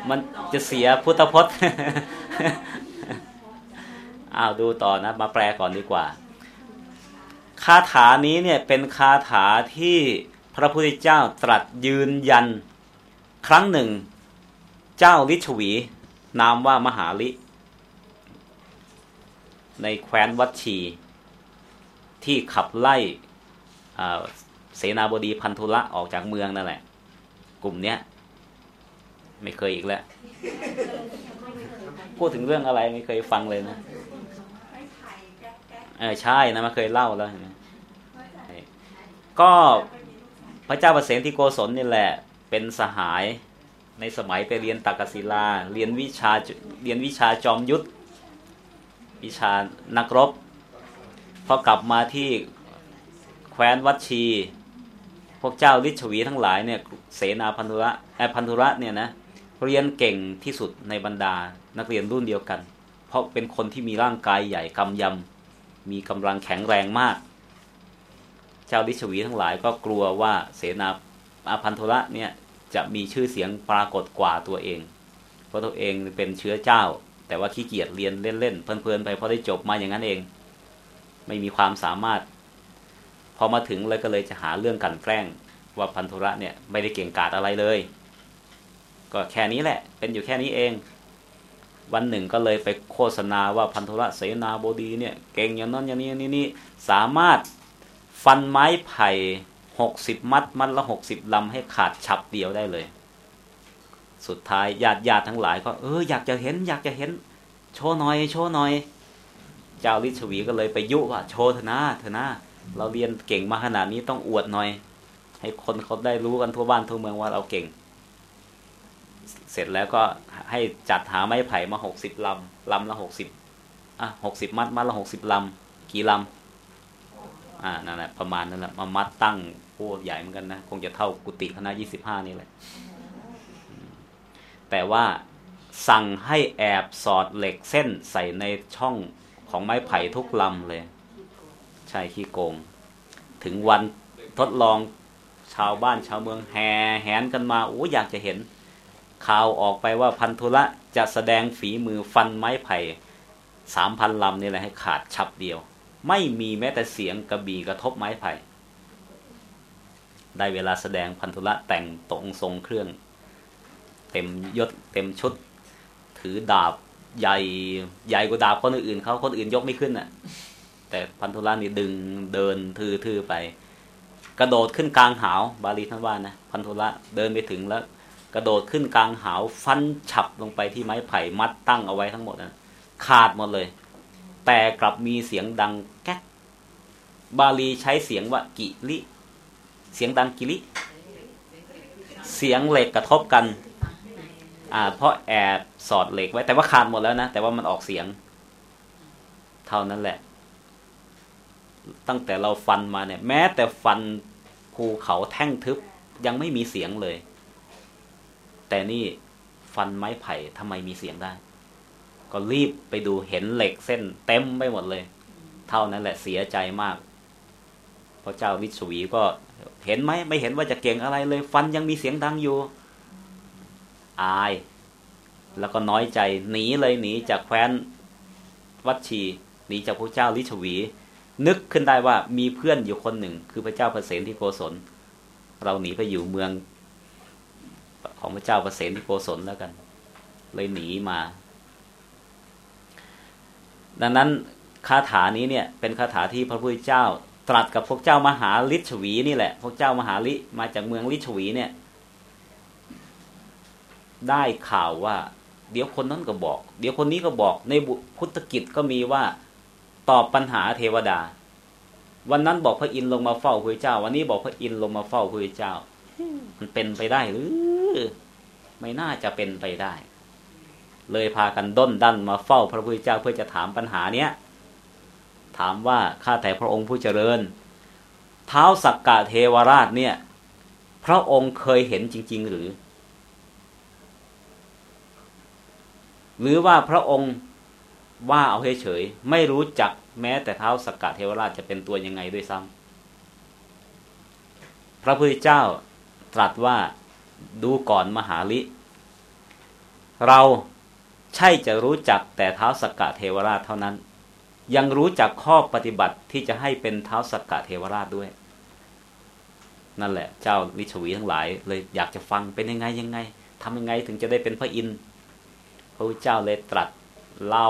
มันจะเสียพุทธพจน์อ้าวดูต่อนะ มาแปลก่อนดีกว่า คาถานี้เนี่ยเป็นคาถาที่พระพุทธเจ้าตรัสยืนยัน ครั้งหนึ่ง เจ้าลิชวี นามว่ามหาลิ ในแคว้นวัดชี ที่ขับไล่ เสนาบดีพันธุระออกจากเมืองนั่นแหละ กลุ่มเนี้ย ไม่เคยอีกแล้ว พูดถึงเรื่องอะไรไม่เคยฟังเลยนะเออใช่นะมาเคยเล่าแล้วก็พระเจ้าประเสนที่โกศลนี่แหละ เป็นสหายในสมัยไปเรียนตักกศิลา เรียนวิชาเรียนวิชาจอมยุทธวิชานักรบพอกลับมาที่ แคว้นวัดชี พวกเจ้าฤชวีทั้งหลายเนี่ยเสนาพันธุระแอพันธุระเนี่ยนะเรียนเก่งที่สุดในบรรดานักเรียนรุ่นเดียวกัน เพราะเป็นคนที่มีร่างกายใหญ่กำยำมีกำลังแข็งแรงมาก เจ้าฤชวีทั้งหลายก็กลัวว่าเสนาอาพันธุระเนี่ยจะมีชื่อเสียงปรากฏกว่าตัวเอง เพราะตัวเองเป็นเชื้อเจ้า แต่ว่าขี้เกียจเรียนเล่นๆเพลินๆไปเพราะได้จบมาอย่างนั้นเอง ไม่มีความสามารถ พอมาถึงเลยก็เลยจะหาเรื่องกันแกล้งว่าพันธุระเนี่ยไม่ได้เก่งกาจอะไรเลย ก็แค่นี้แหละ เป็นอยู่แค่นี้เอง วันหนึ่งก็เลยไปโฆษณาว่าพันธุระเสนาบดีเนี่ยเก่งอย่างนั้นอย่างนี้นี่นี่สามารถฟันไม้ไผ่หกสิบมัด มัดละหกสิบลำให้ขาดฉับเดียวได้เลย สุดท้ายญาติญาติทั้งหลายก็เอออยากจะเห็น อยากจะเห็น โชว์หน่อย โชว์หน่อย เจ้าลิชวีก็เลยไปยุว่าโชว์เถอะนะเถอะนะ เราเรียนเก่งมาขนาดนี้ต้องอวดหน่อย ให้คนเขาได้รู้กันทั่วบ้านทั่วเมืองว่าเราเก่ง เสร็จแล้วก็ให้จัดหาไม้ไผ่มาหกสิบลำลำละหกสิบอะหกสิบมัดมัดละหกสิบลำกี่ลำอ่านั่นแหละประมาณนั้นแหละมามัดตั้งโอ้ใหญ่เหมือนกันนะคงจะเท่ากุฏิคณะยี่สิบห้านี่แหละ แต่ว่าสั่งให้แอบสอดเหล็กเส้นใส่ในช่องของไม้ไผ่ทุกลำเลย ช่ขี้โกง ถึงวันทดลองชาวบ้านชาวเมืองแห่แหนกันมาโอ้อยากจะเห็น ข่าวออกไปว่าพันธุระจะแสดงฝีมือฟันไม้ไผ่สามพันลำนี่แหละให้ขาดฉับเดียว ไม่มีแม้แต่เสียงกระบี่กระทบไม้ไผ่ ได้เวลาแสดงพันธุระแต่งตรงทรงเครื่อง เต็มยศเต็มชุด ถือดาบใหญ่ใหญ่กว่าดาบคนอื่นเขาคนอื่นยกไม่ขึ้นน่ะ แต่พันธุระนี่ดึงเดินทื่อทือไป กระโดดขึ้นกลางหาวบาลีท่านว่านะพันธุระเดินไปถึงแล้ว กระโดดขึ้นกลางหาวฟันฉับลงไปที่ไม้ไผ่มัดตั้งเอาไว้ทั้งหมดนะขาดหมดเลย แต่กลับมีเสียงดังแก๊กบาลีใช้เสียงว่ากิลิเสียงดังกิลิเสียงเหล็กกระทบกัน อ่า เพราะแอบสอดเหล็กไว้ แต่ว่าขาดหมดแล้วนะ แต่ว่ามันออกเสียง เท่านั้นแหละ ตั้งแต่เราฟันมาเนี่ย แม้แต่ฟันภูเขาแท่งทึบยังไม่มีเสียงเลย แต่นี่ฟันไม้ไผ่ทำไมมีเสียงได้ ก็รีบไปดูเห็นเหล็กเส้นเต็มไปหมดเลย เท่านั้นแหละเสียใจมากพระเจ้าวิชวีก็เห็นไหมไม่เห็นว่าจะเก่งอะไรเลย ฟันยังมีเสียงดังอยู่ อาย แล้วก็น้อยใจหนีเลยหนีจากแคว้นวัดชีหนีจากพระเจ้าลิชวี นึกขึ้นได้ว่ามีเพื่อนอยู่คนหนึ่ง คือพระเจ้าเปรตที่โกศล เราหนีไปอยู่เมือง ของพระเจ้าเปรตที่โกศลแล้วกัน เลยหนีมา ดังนั้นคาถานี้เนี่ย เป็นคาถาที่พระพุทธเจ้า ตรัสกับพวกเจ้ามหาลิชวีนี่แหละ พวกเจ้ามหาลิมาจากเมืองลิชวีเนี่ย ได้ข่าวว่า เดี๋ยวคนนั้นก็บอก เดี๋ยวคนนี้ก็บอกในพุทธกิจก็มีว่า ตอบปัญหาเทวดา วันนั้นบอกพระอินทร์ลงมาเฝ้าพระเจ้า วันนี้บอกพระอินทร์ลงมาเฝ้าพระเจ้า มันเป็นไปได้หรือ ไม่น่าจะเป็นไปได้ เลยพากันด้นดันมาเฝ้าพระพุทธเจ้าเพื่อจะถามปัญหาเนี้ยถามว่าข้าแต่พระองค์ผู้เจริญ เท้าสักกะเทวราชเนี่ย พระองค์เคยเห็นจริง ๆ หรือ หรือว่าพระองค์ ว่าเอาเฉยๆไม่รู้จักแม้แต่เท้าสกกะเทวราชจะเป็นตัวยังไงด้วยซ้ำพระพุทธเจ้าตรัสว่าดูก่อนมหาลิ เราใช่จะรู้จักแต่เท้าสกกะเทวราชเท่านั้น ยังรู้จักข้อปฏิบัติที่จะให้เป็นเท้าสกกะเทวราชด้วย นั่นแหละ เจ้าลิชวีทั้งหลาย เลยอยากจะฟังเป็นยังไงยังไงทำยังไงถึงจะได้เป็นพระอินทร์พระพุทธเจ้าเลยตรัส เล่า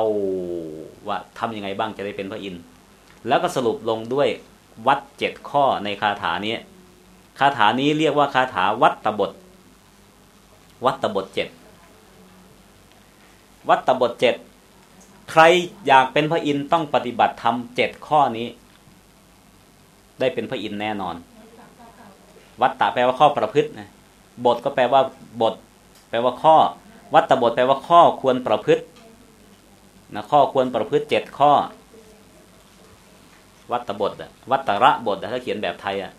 ว่าทำยังไงบ้างจะได้เป็นพระอินทร์แล้วก็สรุปลงด้วยวัดเจ็ดข้อในคาถานี้คาถานี้เรียกว่าคาถาวัตตบท วัตตบทเจ็ดวัตตบทเจ็ดใครอยากเป็นพระอินทร์ต้องปฏิบัติธรรมเจ็ดข้อนี้ ได้เป็นพระอินทร์แน่นอน วัตตะแปลว่าข้อประพฤตินะบทก็แปลว่าบท แปลว่าข้อ วัตตบทแปลว่าข้อควรประพฤติ นะข้อควรประพฤติเจ็ดข้อ วัตตบทอะวัตตระบทถ้าเขียนแบบไทยอะ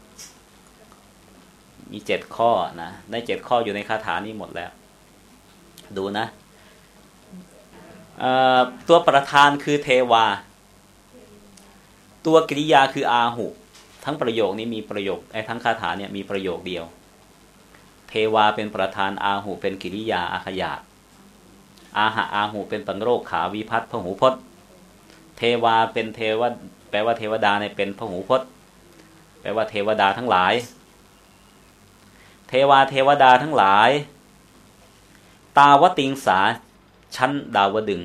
มีเจ็ดข้อนะได้เจ็ดข้ออยู่ในคาถานี้หมดแล้ว ดูนะตัวประธานคือเทวา ตัวกริยาคืออาหุ ทั้งประโยคนี้มีประโยคไอ้ทั้งคาถาเนี่ยมีประโยคเดียว เทวาเป็นประธานอาหุเป็นกิริยาอาขยา อาหะอาหูเป็นปังโรคขาวิพัฒพหูพจน์ เทวาเป็นเทวแปลว่าเทวดาในเป็นพหูพจน์ แปลว่าเทวดาทั้งหลาย เทวาเทวดาทั้งหลาย ตาวติงสาชั้นดาวดึง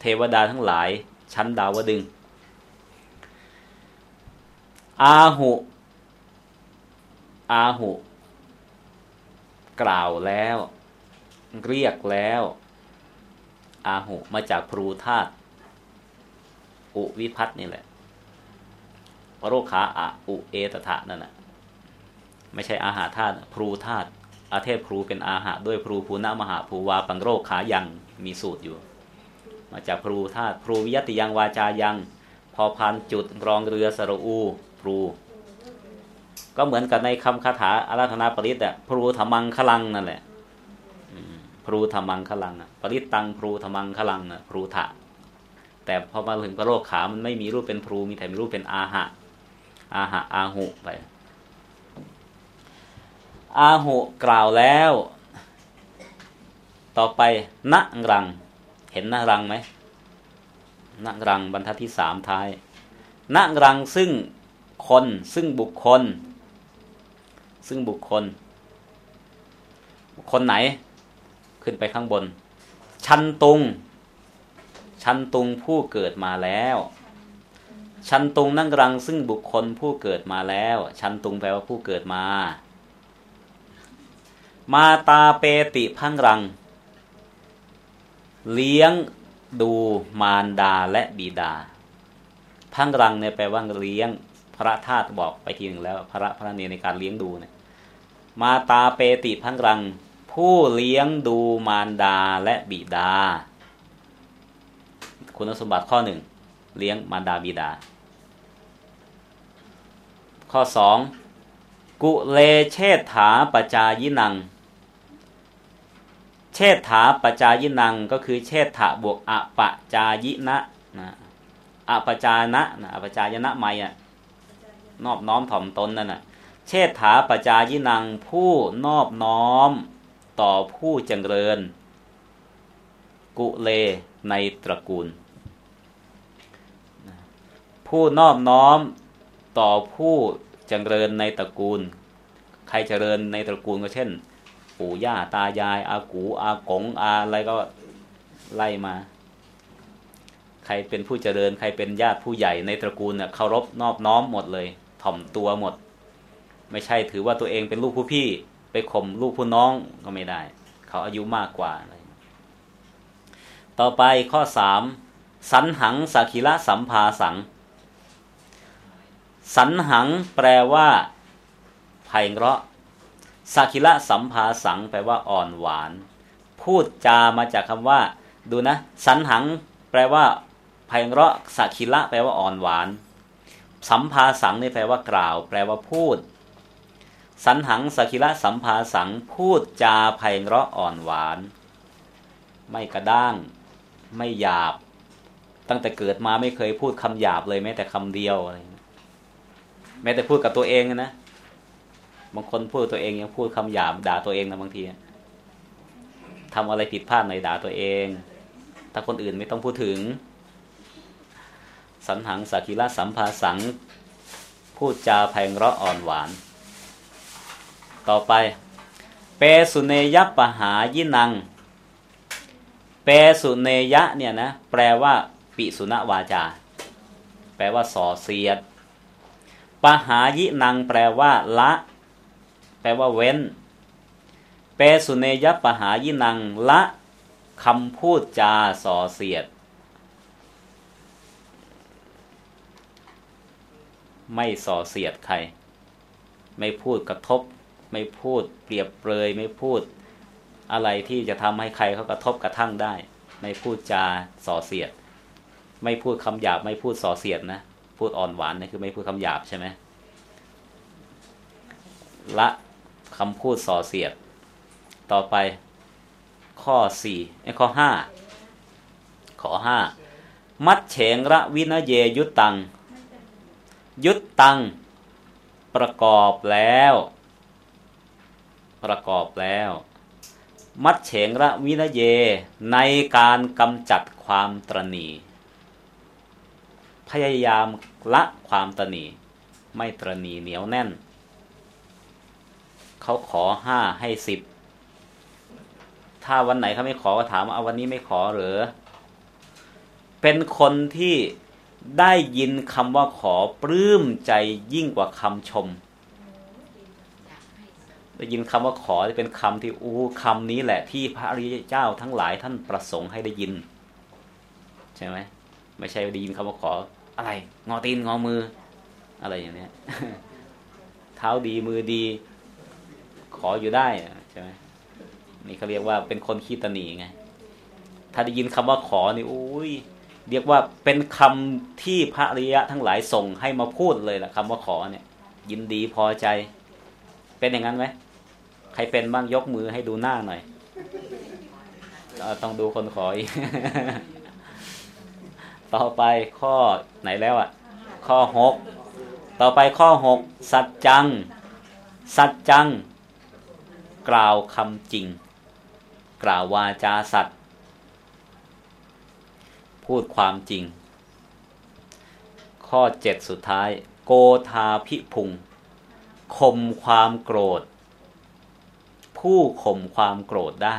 เทวดาทั้งหลาย ชั้นดาวดึง อาหุอาหุ กล่าวแล้ว เรียกแล้ว อาหุ มาจากพรูธาตุอุวิพัฒนี่แหละปโรขาอะอุเอตถะนั่นแหะไม่ใช่อาหาธาตุพรูธาตุอาเทพครูเป็นอาหะด้วยพรูภูณมหาภูวาปังโรคขายังมีสูตรอยู่ มาจากพรูธาตุพรูวิยติยังวาจายัง พอพันจุดรองเรือสระอูพรูก็เหมือนกับในคำคาถาอาราธนาปริตอะพรูธรรมังคลังนั่นแหละ พรูธรรมังคลังอะปริตังพรูธรรมังคลังอะพรูถะแต่พอมาถึงพระโลกขามันไม่มีรูปเป็นพรูมีแต่มีรูปเป็นอาหะ อาหะอาหุไป อาหุกล่าวแล้ว ต่อไปณรัง เห็นณรังไหมณรังบรรทัดที่สามท้ายณรังซึ่งคนซึ่งบุคคล ซึ่งบุคคลคคลไหน ขึ้นไปข้างบน ชันตุง ชันตุงผู้เกิดมาแล้ว ชันตุงนั่งรังซึ่งบุคคลผู้เกิดมาแล้ว ชันตุงแปลว่าผู้เกิดมา มาตาเปติพังรัง เลี้ยงดูมารดาและบิดา พังรังเนี่ยแปลว่าเลี้ยงพระธาตุบอกไปทีหนึ่งแล้ว พระพระเนในการเลี้ยงดูเนี่ยมาตาเปติพังรัง ผู้เลี้ยงดูมารดาและบิดา คุณสมบัติข้อหนึ่งเลี้ยงมารดาบิดา ข้อสองกุเลเชษฐาปจายินัง เชษฐาปจายินังก็คือเชษฐะบวกอปจายินะนะอปจานะนะอปจายนะไม่อะนอบน้อมถ่อมตนนั่นน่ะเชษฐาปจายินังผู้นอบน้อม ต่อผู้จงเริญ กุเลในตระกูล ผู้นอบน้อมต่อผู้จงเริญในตระกูล ใครเจริญในตระกูลก็เช่น ปู่ย่าตายาย อากู อากงอาอะไรก็ไล่มา ใครเป็นผู้เจริญ ใครเป็นญาติผู้ใหญ่ในตระกูลเนี่ยเคารพนอบน้อมหมดเลย ถ่อมตัวหมด ไม่ใช่ถือว่าตัวเองเป็นลูกผู้พี่ ไปข่มลูกผู้น้องก็ไม่ได้ เขาอายุมากกว่าอะไรต่อไปข้อสามสันหังสักิละสัมภาสัง สันหังแปลว่าไพเราะสักิละสัมภาสัง แปลว่าอ่อนหวาน พูดจามาจากคำว่า ดูนะ สันหัง แปลว่าไพเราะสักิละแปลว่าอ่อนหวาน สัมภาสังนี่แปลว่ากล่าว แปลว่าพูด สันหังสักิละสัมภาสังพูดจาไพเราะอ่อนหวาน ไม่กระด้าง ไม่หยาบ ตั้งแต่เกิดมาไม่เคยพูดคำหยาบเลยแม้แต่คำเดียวอะไรแม้แต่พูดกับตัวเองนะบางคนพูดตัวเองยังพูดคำหยาบด่าตัวเองนะบางทีทำอะไรผิดพลาดหน่อยด่าตัวเอง ถ้าคนอื่นไม่ต้องพูดถึง สันหังสักิระสัมภาสัง พูดจาแพเราะอ่อนหวาน ต่อไป เปสุเนยปหายินัง เปสุเนยะเนี่ยนะแปลว่าปิสุณวาจา แปลว่าส่อเสียด ปหายินัง แปลว่าละ แปลว่าเว้น เปสุเนยปหายินังละคำพูดจาส่อเสียด ไม่ส่อเสียดใคร ไม่พูดกระทบ ไม่พูด เปรียบเปรยไม่พูดอะไรที่จะทำให้ใครเขากระทบกระทั่งได้ ไม่พูดจาส่อเสียด ไม่พูดคำหยาบไม่พูดส่อเสียดนะพูดอ่อนหวานนี่คือไม่พูดคำหยาบใช่ไหมละคำพูดส่อเสียด ต่อไปข้อสี่ไอ้ข้อห้าข้อห้ามัดเฉงระวินเยยุตตัง ยุตตัง ประกอบแล้ว ประกอบแล้ว มัดเฉงระวินเย ในการกำจัดความตรณีพยายามละความตรณีไม่ตรณีเหนียวแน่น เขาขอห้าให้สิบถ้าวันไหนเขาไม่ขอก็ถามว่าเอาวันนี้ไม่ขอหรือ เป็นคนที่ได้ยินคำว่าขอปลื้มใจยิ่งกว่าคำชม ได้ยินคำว่าขอจะเป็นคำที่อู้คำนี้แหละที่พระอริยเจ้าทั้งหลายท่านประสงค์ให้ได้ยิน ใช่ไหมไม่ใช่ได้ยินคำว่าขออะไร งอตีนงอมือ อะไรอย่างเนี้ย เท้าดีมือดี ขออยู่ได้ใช่ไหมนี่เขาเรียกว่าเป็นคนขี้ตนีไง ถ้าได้ยินคำว่าขอนี่อุ้ยเรียกว่าเป็นคำที่พระอริยะทั้งหลายส่งให้มาพูดเลยล่ะคำว่าขอเนี่ย ยินดีพอใจ เป็นอย่างนั้นไหมใครเป็นบ้างยกมือให้ดูหน้าหน่อยต้องดูคนขออีกต่อไปข้อไหนแล้วอะ ข้อหกต่อไปข้อหกสัจจัง สัจจัง กล่าวคำจริง กล่าววาจาสัตว์พูดความจริง ข้อเจ็ดสุดท้าย โกธาพิพุง ข่มความโกรธ ผู้ข่มความโกรธได้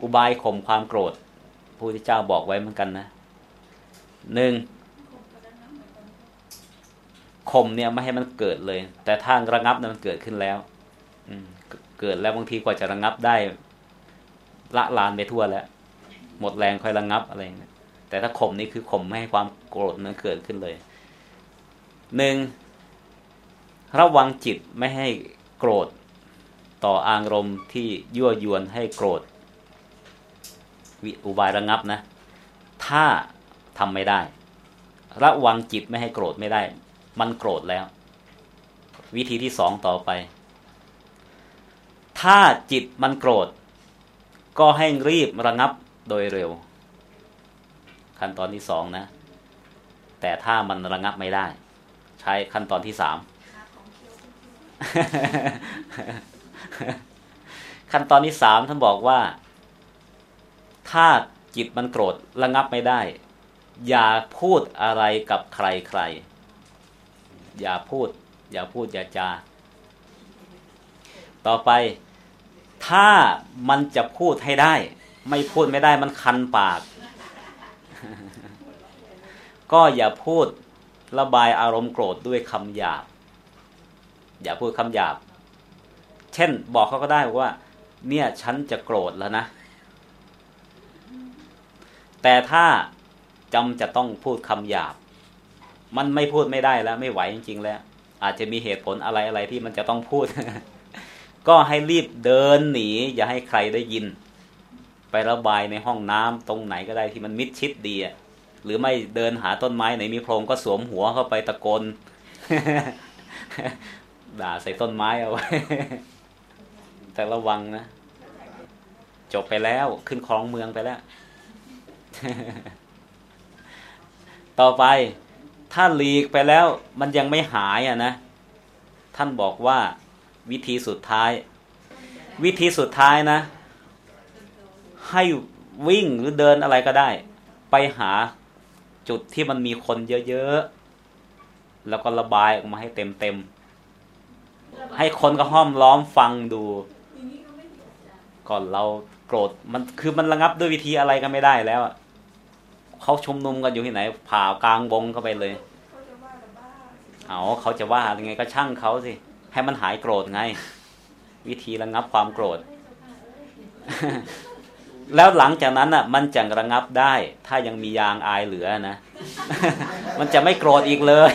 อุบายข่มความโกรธผู้ที่เจ้าบอกไว้เหมือนกันนะหนึ่งข่มเนี่ยไม่ให้มันเกิดเลย แต่ถ้าระงับนี่ยมันเกิดขึ้นแล้วเกิดแล้วบางทีกว่าจะระงับได้ ละลานไปทั่วแล้ว หมดแรงค่อยระงับอะไรเงี้ยแต่ถ้าข่มนี่คือข่มไม่ให้ความโกรธมันเกิดขึ้นเลยหนึ่ง ระวังจิตไม่ให้โกรธ ต่ออารมณ์ที่ยั่วยวนให้โกรธ วิอุบายระงับนะ ถ้าทำไม่ได้ ระวังจิตไม่ให้โกรธไม่ได้ มันโกรธแล้ว วิธีที่สองต่อไป ถ้าจิตมันโกรธ ก็ให้รีบระงับโดยเร็ว ขั้นตอนที่สองนะ แต่ถ้ามันระงับไม่ได้ ใช้ขั้นตอนที่สาม ขั้นตอนที่สามท่านบอกว่า ถ้าจิตมันโกรธระงับไม่ได้ อย่าพูดอะไรกับใครใคร อย่าพูด อย่าพูดอย่าจา ต่อไป ถ้ามันจะพูดให้ได้ ไม่พูดไม่ได้มันคันปาก ก็อย่าพูดระบายอารมณ์โกรธด้วยคำหยาบ อย่าพูดคำหยาบ เช่น บอกเขาก็ได้ว่า เนี่ยฉันจะโกรธแล้วนะ แต่ถ้าจำจะต้องพูดคำหยาบ มันไม่พูดไม่ได้แล้วไม่ไหวจริง ๆ แล้ว อาจจะมีเหตุผลอะไรอะไรที่มันจะต้องพูด ก็ให้รีบเดินหนี อย่าให้ใครได้ยิน ไประบายในห้องน้ำตรงไหนก็ได้ที่มันมิดชิดดีอะหรือไม่เดินหาต้นไม้ไหนมีโพรงก็สวมหัวเข้าไปตะโกน ด่าใส่ต้นไม้เอาไว้ แต่ระวังนะ จบไปแล้วขึ้นคลองเมืองไปแล้ว ต่อไป ถ้าหลีกไปแล้ว มันยังไม่หายอะนะ ท่านบอกว่า วิธีสุดท้าย วิธีสุดท้ายนะ ให้วิ่งหรือเดินอะไรก็ได้ ไปหาจุดที่มันมีคนเยอะๆ แล้วก็ระบายออกมาให้เต็มๆ ให้คนก็ห้อมล้อมฟังดู ก่อนเราโกรธมันคือมันระงับด้วยวิธีอะไรก็ไม่ได้แล้วเขาชุมนุมกันอยู่ที่ไหน ผ่ากลางวงเข้าไปเลยเอาเขาจะว่ายังไงก็ช่างเขาสิ ให้มันหายโกรธไง วิธีระงับความโกรธ แล้วหลังจากนั้นอะ มันจะระงับได้ ถ้ายังมียางอายเหลือนะ มันจะไม่โกรธอีกเลย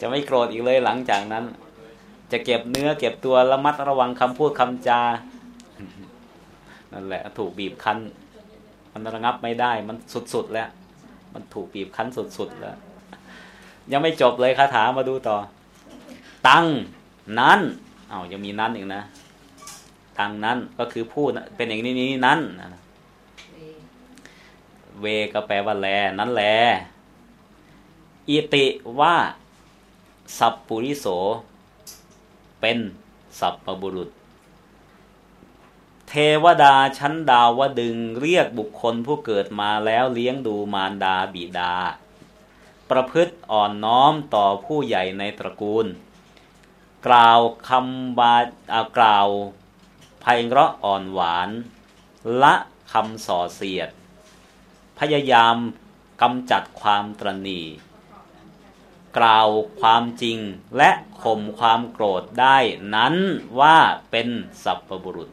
จะไม่โกรธอีกเลยหลังจากนั้น จะเก็บเนื้อ เก็บตัวระมัดระวังคำพูดคำจา นั่นแหละ ถูกบีบคั้น มันระงับไม่ได้ มันสุดๆแล้ว มันถูกบีบคั้นสุดๆแล้ว ยังไม่จบเลยคาถามาดูต่อ ตั้งนั้น เอายังมีนั้นอีกนะตั้งนั้นก็คือพูดเป็นอย่างนี้นี้นั้นเวก็แปลว่าแล นั้นแลอิติว่าสัพปุริโส เป็นสัพปบุรุษ เทวดาชั้นดาวดึงเรียกบุคคลผู้เกิดมาแล้วเลี้ยงดูมารดาบิดา ประพฤติอ่อนน้อมต่อผู้ใหญ่ในตระกูล กล่าวคำบาอากล่าวไพเราะอ่อนหวาน ละคำส่อเสียด พยายามกำจัดความตรณีกล่าวความจริงและข่มความโกรธได้นั้นว่าเป็นสัพพบุรุษ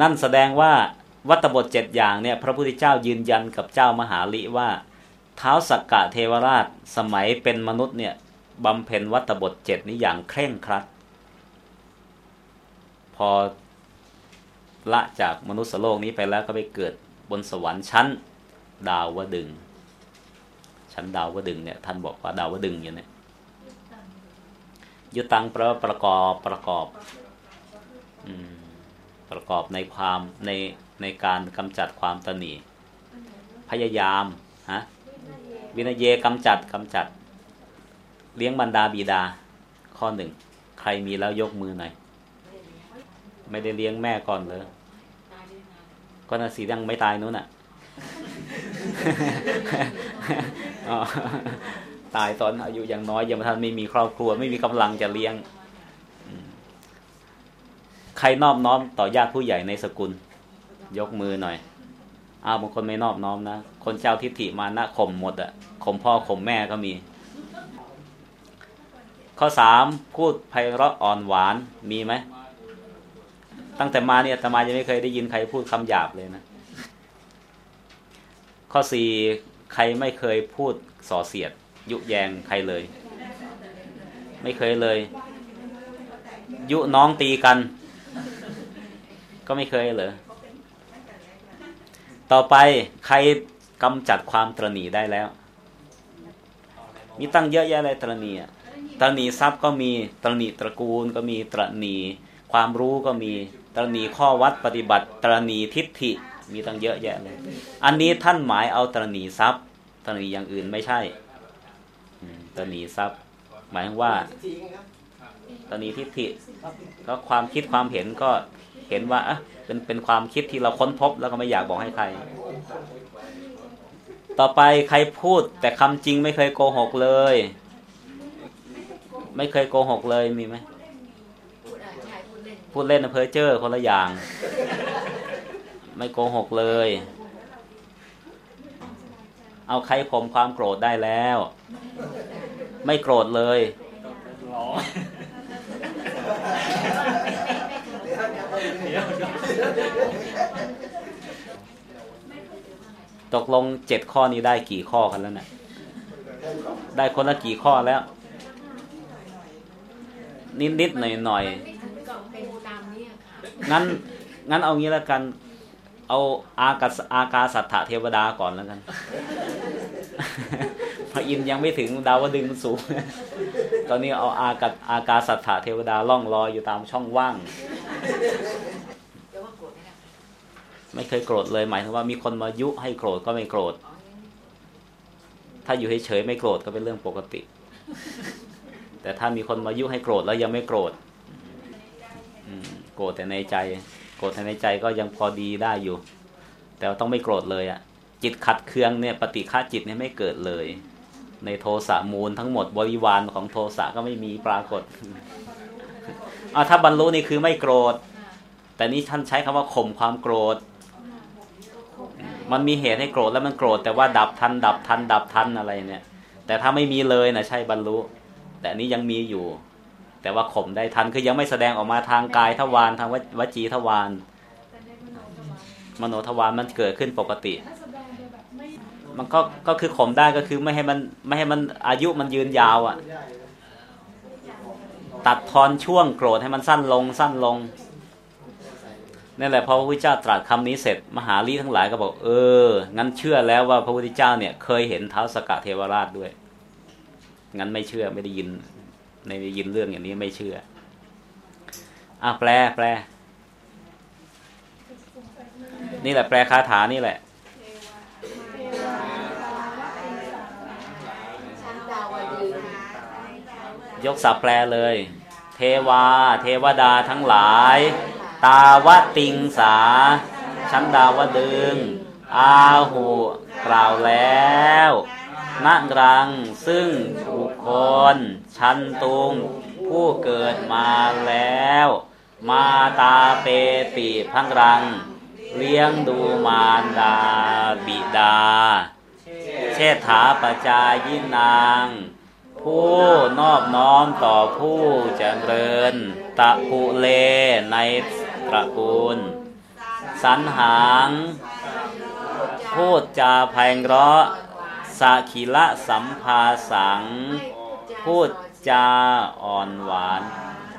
นั่นแสดงว่าวัตบทเจ็ดอย่างเนี่ยพระพุทธเจ้ายืนยันกับเจ้ามหาลิว่า เท้าสักกะเทวราชสมัยเป็นมนุษย์เนี่ย บำเพ็ญวัตบทเจ็ดนี้อย่างเคร่งครัด พอละจากมนุษย์โลกนี้ไปแล้วก็ไปเกิดบนสวรรค์ชั้น ดาวดึง ชั้นดาวดึงเนี่ยท่านบอกว่าดาวดึงอยู่เนี่ยยุตังแปลว่าประกอบประกอบอประกอบในความในในการกำจัดความตนีพยายามฮะวินัยเยกำจัดกำจัด เลี้ยงบรรดาบิดา ข้อหนึ่ง ใครมีแล้วยกมือหน่อย ไม่ได้เลี้ยงแม่ก่อนเลยก็น่าสียังไม่ตายนู้นน่ะตายตอนอายุยังน้อยยังไม่ทันไม่มีครอบครัว ไม่มีกำลังจะเลี้ยง ใครนอบน้อมต่อญาติผู้ใหญ่ในสกุล ยกมือหน่อยอ้าวบางคนไม่นอบน้อมนะ คนเจ้าทิฏฐิมานะข่มหมดอะข่มพ่อข่มแม่ก็มี ข้อสามพูดไพเราะอ่อนหวานมีไหม ตั้งแต่มาเนี่ยตมายังไม่เคยได้ยินใครพูดคำหยาบเลยนะ ข้อสี่ใครไม่เคยพูดส่อเสียด ยุแยงใครเลย ไม่เคยเลย ยุน้องตีกัน ก็ไม่เคยเลยต่อไปใครกำจัดความตรณีได้แล้ว มีตั้งเยอะแยะเลยตรณีอะ ตรณีทรัพย์ก็มีตรณีตระกูลก็มีตรณีความรู้ก็มีตรณีข้อวัดปฏิบัติตรณีทิฏฐิมีตั้งเยอะแยะเลย อันนี้ท่านหมายเอาตรณีทรัพย์ตรณีอย่างอื่นไม่ใช่ตรณีทรัพย์ หมายว่าทีไงครับตรณีทิฏฐิก็ความคิดความเห็นก็เห็นว่าอะเป็นเป็นความคิดที่เราค้นพบแล้วก็ไม่อยากบอกให้ใคร ต่อไปใครพูดแต่คำจริงไม่เคยโกหกเลย ไม่เคยโกหกเลยมีไหมพูดอะใช่พูดเล่นพูดเล่นนะเพ้อเจ้อคนละอย่าง ไม่โกหกเลย เอาใครข่มความโกรธได้แล้ว ไม่โกรธเลยตกลงเจ็ดข้อนี้ได้กี่ข้อกันแล้วเนี่ยได้คนละกี่ข้อแล้ว นิดนิดๆหน่อยหน่อยๆไม่ถึงกับเป็นตามนี้อะค่ะงั้นงั้นเอางี้แล้วกัน เอาอากาศอากาสัตถะเทวดาก่อนแล้วกัน พระอินทร์ยังไม่ถึงดาวดึงส์มันสูง ตอนนี้เอาอากาศอากาสัตถะเทวดาล่องลอยอยู่ตามช่องว่างเดี๋ยวว่าโกรธไหมล่ะไม่เคยโกรธเลยหมายถึงว่ามีคนมายุให้โกรธก็ไม่โกรธอ๋อยังถ้าอยู่เฉยๆไม่โกรธก็เป็นเรื่องปกติ แต่ถ้ามีคนมายุให้โกรธแล้วยังไม่โกรธโกรธแต่ในใจ โกรธแต่ในใจก็ยังพอดีได้อยู่ แต่ต้องไม่โกรธเลยอะจิตขัดเคืองเนี่ยปฏิฆาจิตเนี่ยไม่เกิดเลย ในโทสะมูลทั้งหมดบริวารของโทสะก็ไม่มีปรากฏอ่าถ้าบรรลุนี่คือไม่โกรธ แต่นี่ท่านใช้คำว่าข่มความโกรธ มันมีเหตุให้โกรธแล้วมันโกรธ แต่ว่าดับทันดับทันดับทันอะไรเนี่ย แต่ถ้าไม่มีเลยนะใช่บรรลุ แต่อันนี้ยังมีอยู่ แต่ว่าข่มได้ทันคือยังไม่แสดงออกมาทางกายทวารทางวจีทวารมโนทวารมันเกิดขึ้นปกติ มันก็ก็คือข่มได้ก็คือไม่ให้มันไม่ให้มันอายุมันยืนยาวอะ ตัดทอนช่วงโกรธให้มันสั้นลงสั้นลงนั่นแหละพอพระพุทธเจ้าตรัสคำนี้เสร็จมหาลีทั้งหลายก็บอกเออ งั้นเชื่อแล้วว่าพระพุทธเจ้าเนี่ยเคยเห็นเท้าสกกะเทวราชด้วย งั้นไม่เชื่อไม่ได้ยินไม่ได้ยินเรื่องอย่างนี้ไม่เชื่ออะแปลแปล นี่แหละแปลคาถานี่แหละยกศัพท์แปลเลย เทวา เทวดาทั้งหลาย ตาวติงสา ชั้นดาวดึง อาหูกล่าวแล้ว นรัง ซึ่งบุคคนชันตุง ผู้เกิดมาแล้ว มาตาเปติพังรัง เลี้ยงดูมารดาบิดา เชษฐาปจายินาง ผู้นอบน้อมต่อผู้เจริญ ตะปุเลในตระกูล สันหางพูดจาไพเราะ สักิละสัมภาสัง พูดจาอ่อนหวาน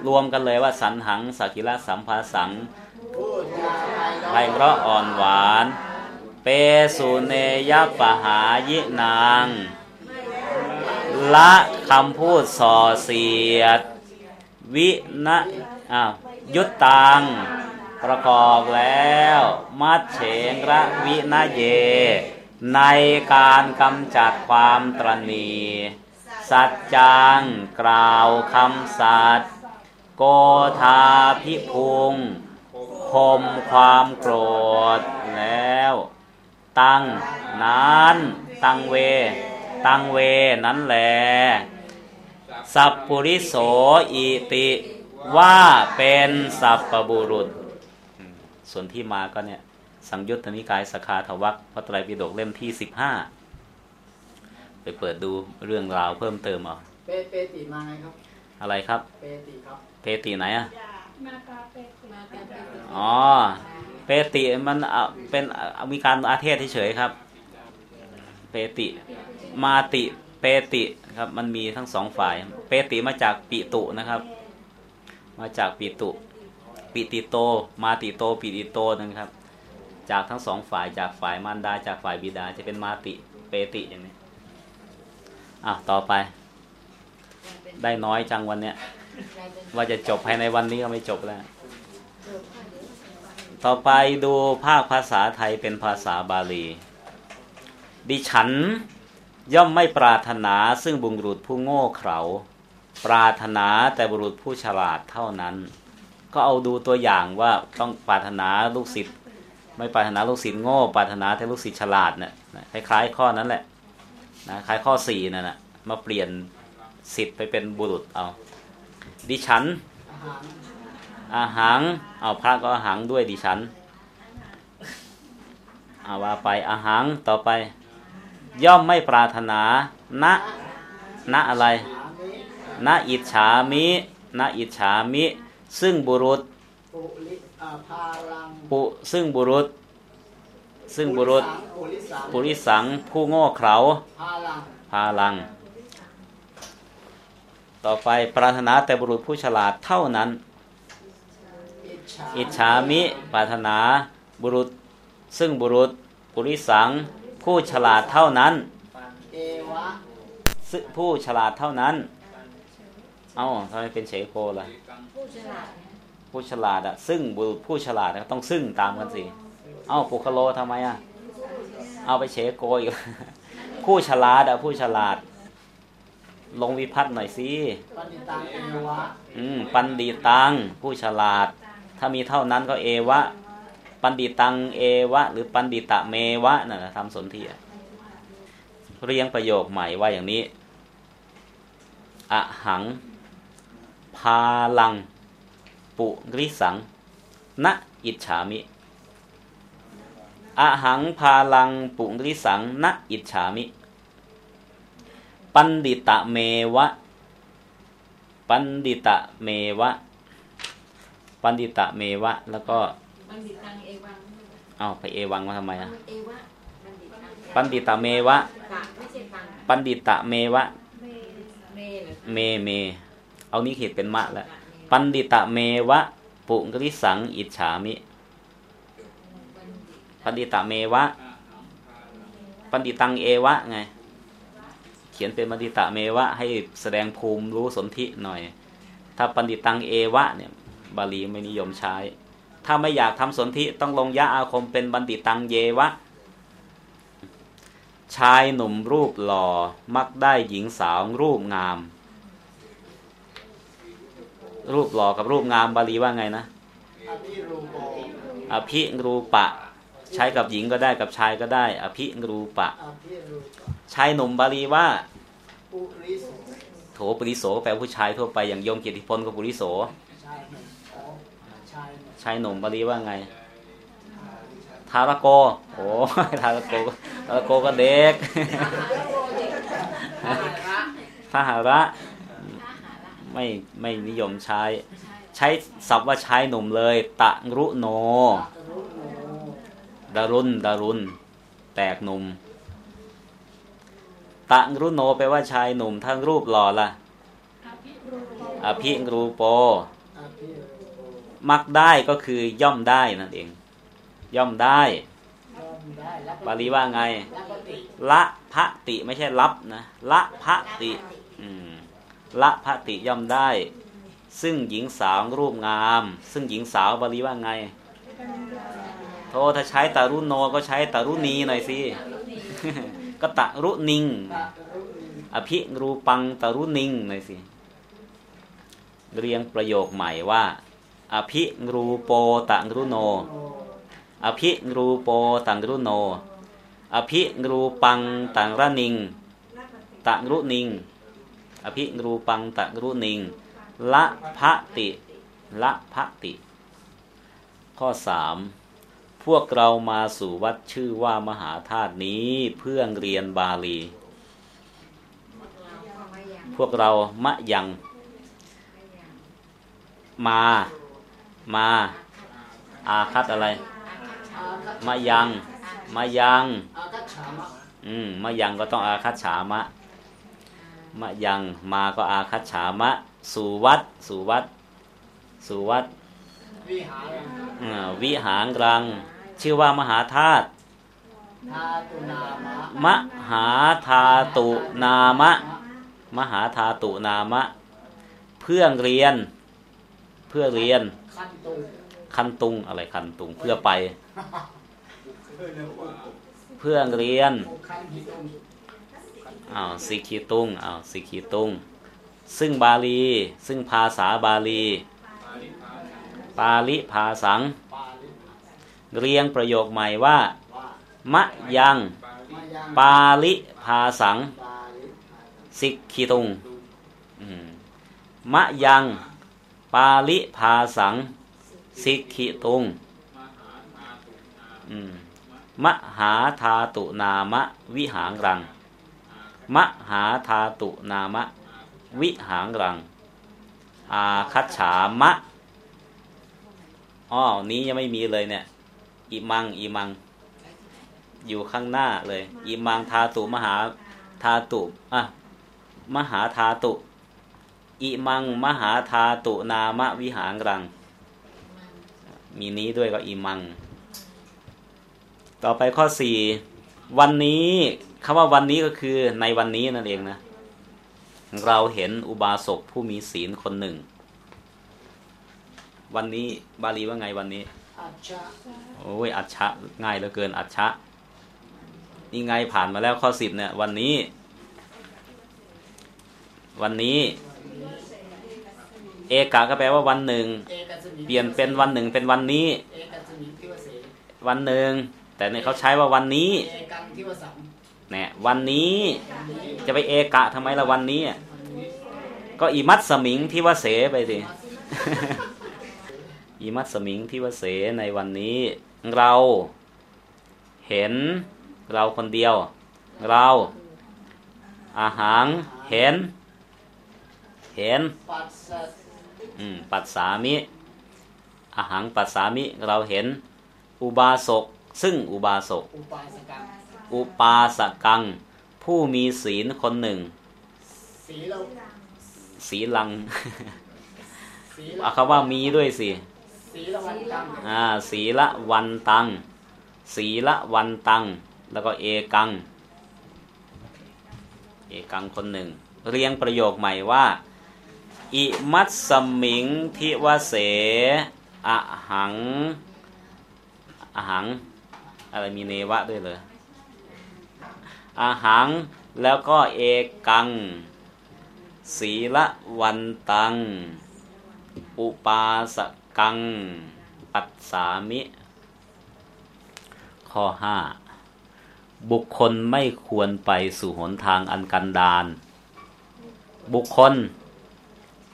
รวมกันเลยว่าสันหังสักิละสัมภาสังไพเราะอ่อนหวาน เปสุเนยปหายินาง ละคำพูดส่อเสียด วินะอ้าวยุตตัง ประกอบแล้ว มัดเฉงระวินะเย ในการกำจัดความตรณีสัจจังกล่าวคำสัตย์โกธาพิพุงคมความโกรธแล้ว ตั้งนั้นตั้งเว ตั้งเวนั้นแหลสัพปุริโสอิติว่าเป็นสัพปบุรุษ ส่วนที่มาก็เนี่ย สังยุตตนิกายสคาทวักพระไตรปิฎกเล่มที่สิบห้าไปเปิดดูเรื่องราวเพิ่มเติมเอาเปเปติมาไงครับ อะไรครับ เปติครับ เปติไหนอะมาตาเปติมากันเป็นอ๋อเปติมันอะเป็นอะมีการอาเทศเฉยๆครับ เปติ มาติเปติครับ มันมีทั้งสองฝ่าย เปติมาจากปิตุนะครับ มาจากปิตุ ปิติโต มาติโต ปิติโตนะครับ จากทั้งสองฝ่ายจากฝ่ายมารดา จากฝ่ายบิดาจะเป็นมาติเปติอย่างนี้อะต่อไป ได้น้อยจังวันเนี้ยว่าจะจบภายในวันนี้ก็ไม่จบแล้ว ต่อไปดูภาคภาษาไทยเป็นภาษาบาลี ดิฉันย่อมไม่ปรารถนาซึ่งบุรุษผู้โง่เขลาปรารถนาแต่บุรุษผู้ฉลาดเท่านั้น ก็เอาดูตัวอย่างว่าต้องปรารถนาลูกศิษย์ ไม่ปรารถนาลูกศิษย์โง่ปรารถนาแต่ลูกศิษย์ฉลาดเนี่ยคล้ายๆข้อนั้นแหละนะคล้ายข้อสี่นั่นนะมาเปลี่ยนศิษย์ไปเป็นบุรุษเอา ดิฉัน อาหารอาหังเอาพระก็อาหังด้วยดิฉันเอาว่าไปอาหังต่อไป ย่อมไม่ปรารถนาณณอะไรอามิณอิจฉามิณอิจฉามิ ซึ่งบุรุษ พาลังปุซึ่งบุรุษ ซึ่งบุรุษปุริสังปุริสังผู้โง่เขลาพาลังพาลัง ต่อไปปรารถนาแต่บุรุษผู้ฉลาดเท่านั้นอิจฉาอิจฉามิปรารถนาบุรุษ ซึ่งบุรุษปุริสังผู้ฉลาดเท่านั้นเอวะซึ่งผู้ฉลาดเท่านั้น เอ้าทำไมเป็นเฉโกล่ะ ผู้ฉลาดผู้ฉลาดอะซึ่งบุรุษผู้ฉลาดอะต้องซึ่งตามกันสิ เอ้าปุคโลทำไมอะเอาไปเฉโกอีกผู้ฉลาดอะผู้ฉลาด ลงวิพัฒน์หน่อยสิปณิตังเอวะอืมปันดิตังผู้ฉลาด ถ้ามีเท่านั้นก็เอวะ ปันดิตังเอวะ หรือปันดิตะเมวะนั่นนะทำสนธิอะเรียงประโยคใหม่ว่าอย่างนี้อะหัง พาลัง ปุริสังณอิจฉามิอะหังพาลังปุริสังณอิจฉามิ ปันดิตะเมวะ ปันดิตะเมวะ ปันดิตะเมวะ แล้วก็บัณฑิตังเอวังเอาไปเอวังมาทำไมอะเอวะบัณฑิตังปันดิตะเมวะกะไม่ใช่ตังปันดิตะเมวะเมเมเหรอเมเม เอานี้เขียนเป็นมะแล้ว ปันดิตะเมวะ ปุกริสัง อิจฉามิ ปันดิตะเมวะ ปันดิตังเอวะไง เขียนเป็นปันดิตะเมวะ ให้แสดงภูมิรู้สนธิหน่อย ถ้าปันดิตังเอวะ เนี่ย บาลีไม่นิยมใช้ ถ้าไม่อยากทำสนธิต้องลงยะอาคมเป็นบันดิตังเยวะชายหนุ่มรูปหล่อมักได้หญิงสาวรูปงาม รูปหล่อกับรูปงามบาลีว่าไงนะอภิรูโปอภิรูปะ ใช้กับหญิงก็ได้กับชายก็ได้ อภิรูปะอภิรูปชายหนุ่มบาลีว่าปุริสโถปุริโสก็แปลว่าผู้ชายทั่วไปอย่างโยมเกียรติพลก็ปุริโสชายหนุ่มอ๋อชายหนุ่มชายหนุ่มบาลีว่าไง ทารโก โอ้ทารโกทารโกก็เด็กทหาระ ไม่ไม่นิยมใช้ ใช้ศัพท์ว่าชายหนุ่มเลย ตะรุโนรุโนดารุนดารุน แตกหนุ่ม ตะรุโนแปลว่าชายหนุ่มทั้งรูปหล่อละอภิรูโปอาภิโรโกมักได้ก็คือย่อมได้นั่นเอง ย่อมได้ย่อมได้รับบาลีว่าไงรับปฏิละพะติไม่ใช่รับนะ ละพะติ อืม ละพะติย่อมได้ ซึ่งหญิงสาวรูปงาม ซึ่งหญิงสาวบาลีว่าไง โทถ้าใช้ตารุโนก็ใช้ตารุณีหน่อยสิ ก็ตะรุนิง อภิรูปังตารุนิงหน่อยสิ เรียงประโยคใหม่ว่า อภิรูโปตะรุโนโนอภิรูโปตังรุโน อภิรูปังตังระนิงตังรุนิง อภิรูปังตังรุนิง ละพะติ ละพะติ ข้อสามพวกเรามาสู่วัดชื่อว่ามหาธาตุนี้เพื่อเรียนบาลี พวกเรามะยัง มา มา อาคัดอะไรอาคัตมายัง มายังอาคัตฉามะอืม มายังก็ต้องอาคัตฉามะ มะยังมาก็อาคัตฉามะ สู่วัด สู่วัด สู่วัด วิหารอ่าวิหารรังชื่อว่ามหาธาตุทาตุนามะมหาธาตุนามะ มหาธาตุนามะ เพื่อเรียน เพื่อเรียน คันตุคันตุงอะไรคันตุงเพื่อไป เพื่อเรียนโอ้าวสิกีตุงอ้าวสิกีตุงซึ่งบาลี ซึ่งภาษาบาลี ปาลิภาสัง เรียงประโยคใหม่ว่า มะยัง ปาลิภาสัง สิกีตุงมะยัง ปาลิภาสัง สิกีตุงมมหาธาตุนามะวิหางรัง มหาธาตุนามะ วิหางรัง อาคัจฉามะอ้อนี้ยังไม่มีเลยเนี่ย อิมัง อิมัง อยู่ข้างหน้าเลย อิมังธาตุมหาธาตุอะมหาธาตุอิมัง มหาธาตุนามะวิหางรัง มีนี้ด้วยก็อิมัง ต่อไปข้อสี่วันนี้ คำว่าวันนี้ก็คือในวันนี้นั่นเองนะ เราเห็นอุบาสกผู้มีศีลคนหนึ่ง วันนี้บาลีว่าไงวันนี้อาชะโอ้ยอัจฉะง่ายเหลือเกินอัจฉะนี่ไงผ่านมาแล้วข้อสิบเนี่ย วันนี้ วันนี้ เอกะก็แปลว่าวันหนึ่งเอกสมิเปลี่ยนเป็นวันหนึ่งเป็นวันนี้เอกสมิทิวเสวันหนึ่ง แต่เนี่ยเขาใช้ว่าวันนี้ เอกังทิวสังเนี่ยวันนี้จะไปเอกะทำไมละวันนี้ก็อิมัตสมิงที่วเสไปสิอิมัตสมิงที่วเสในวันนี้ เราเห็นเราคนเดียว เราอาหารเห็น เห็นปัสสะอืมปัสสามิอาหารปัสสามิเราเห็น อุบาสกซึ่งอุบาสกอุปาสกัง อุปาสกัง ผู้มีศีลคนหนึ่ง สีโลศีลังสีเอาคำว่ามีด้วยสิสีละวันกังอ่าศีละวันตังศีละวันตัง แล้วก็เอกัง เอกังคนหนึ่ง เรียงประโยคใหม่ว่าอิมัตสมิงทิวเสอะหังอะหัง อะไรมีเนวะด้วยเลย อาหัง แล้วก็เอกัง ศีละวันตัง อุปาสกัง ปัสสามิ ข้อห้าบุคคลไม่ควรไปสู่หนทางอันกันดารบุคคล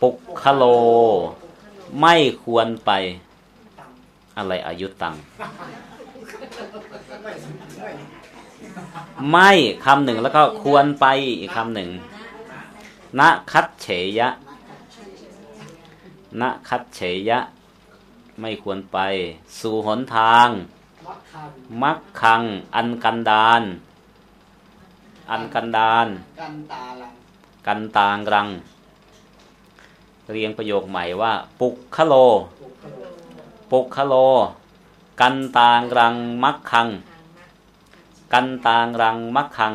ปุกคโล ไม่ควรไป อะไรอายุตัง ไม่ไม่ไม่คำหนึ่งแล้วก็ควรไปอีกคำหนึ่งณคัดเฉยะณคัดเฉยะ ไม่ควรไป สู่หนทางมักคันมักคังอันกันดานอันกันดานกันตาลังกันตางรัง เรียงประโยคใหม่ว่า ปุกคโล ปุกขโลปุกคโล กันตางรังมักคัง กันตางรังมักคัง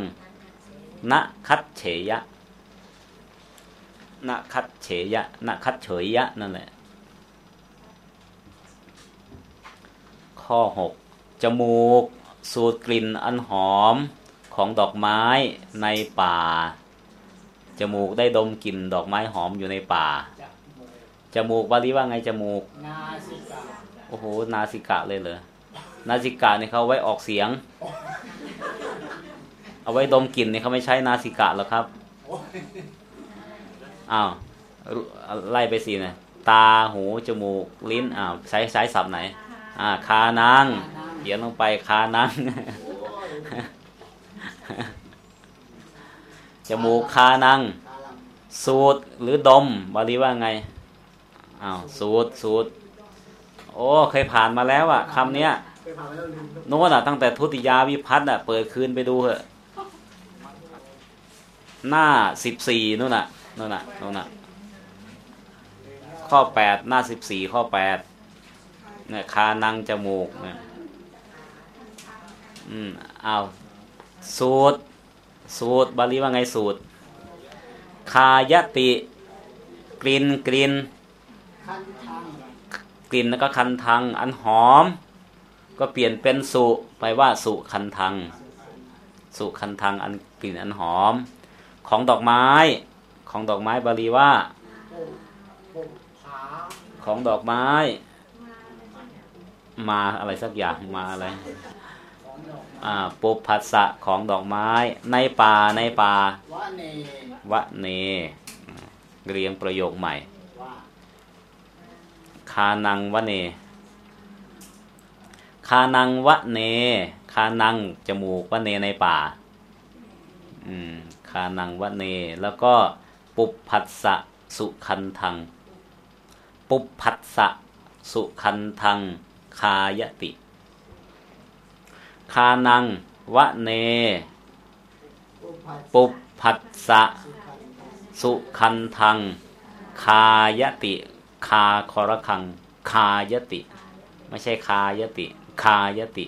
ณคัดเฉยะณคัดเฉยะณคัดเฉยยะนั่นแหละ ข้อหกจมูก สูดกลิ่นอันหอมของดอกไม้ในป่า จมูกได้ดมกลิ่นดอกไม้หอมอยู่ในป่าจับมือจมูกบาลีว่าไงจมูก นาสิกาโอ้โห นาสิกะเลยเหรอ นาสิกะนี่ยเขาไว้ออกเสียง เอาไว้ดมกลิ่นเนี่ยเขาไม่ใช้นาสิกะหรอกครับอ้าวไล่ไปสินะตาหูจมูกลิ้นอ้าวใช้ใช้ศัพท์ไหน อ่าคานางเขียนลงไปคานางจมูกคานัง สูดหรือดมบาลีว่าไงอ้าวสูดสูดโอ้ เคยผ่านมาแล้วอะคำเนี้ย ไปผ่านไปแล้วลืมโน้นอะ ตั้งแต่ทุติยาวิพัฒน์อะ เปิดคืนไปดูเถอะ หน้าสิบสี่นู่นน่ะนู่นน่ะนู่นน่ะ ข้อแปดหน้าสิบสี่ข้อแปดเนี่ยคานังจมูกเนี่ยอืมเอาสูตร สูตร บาลีว่าไงสูตร คายติ กลิ่นกลิ่นคันทางกลิ่นแล้วก็คันทัง อันหอม ก็เปลี่ยนเป็นสุไปว่าสุคันทัง สุคันทังอันกลิ่นอันหอม ของดอกไม้ ของดอกไม้บาลีว่า ของดอกไม้ มาอะไรสักอย่างมาอะไรอ่าปุพัสสะของดอกไม้ ในป่าในป่าวะเนวะเนเรียงประโยคใหม่คานังวะเน คานังวะเน คานังจมูกวะเนในป่า อืม คานังวะเน แล้วก็ปุพพัสสะสุคันทัง ปุพพัสสะสุคันทัง คายติ คานังวะเน ปุกผัดสสะสุขันธ์สุคันทัง คายติ คาคอรคัง คายติ ไม่ใช่คายติ คายติ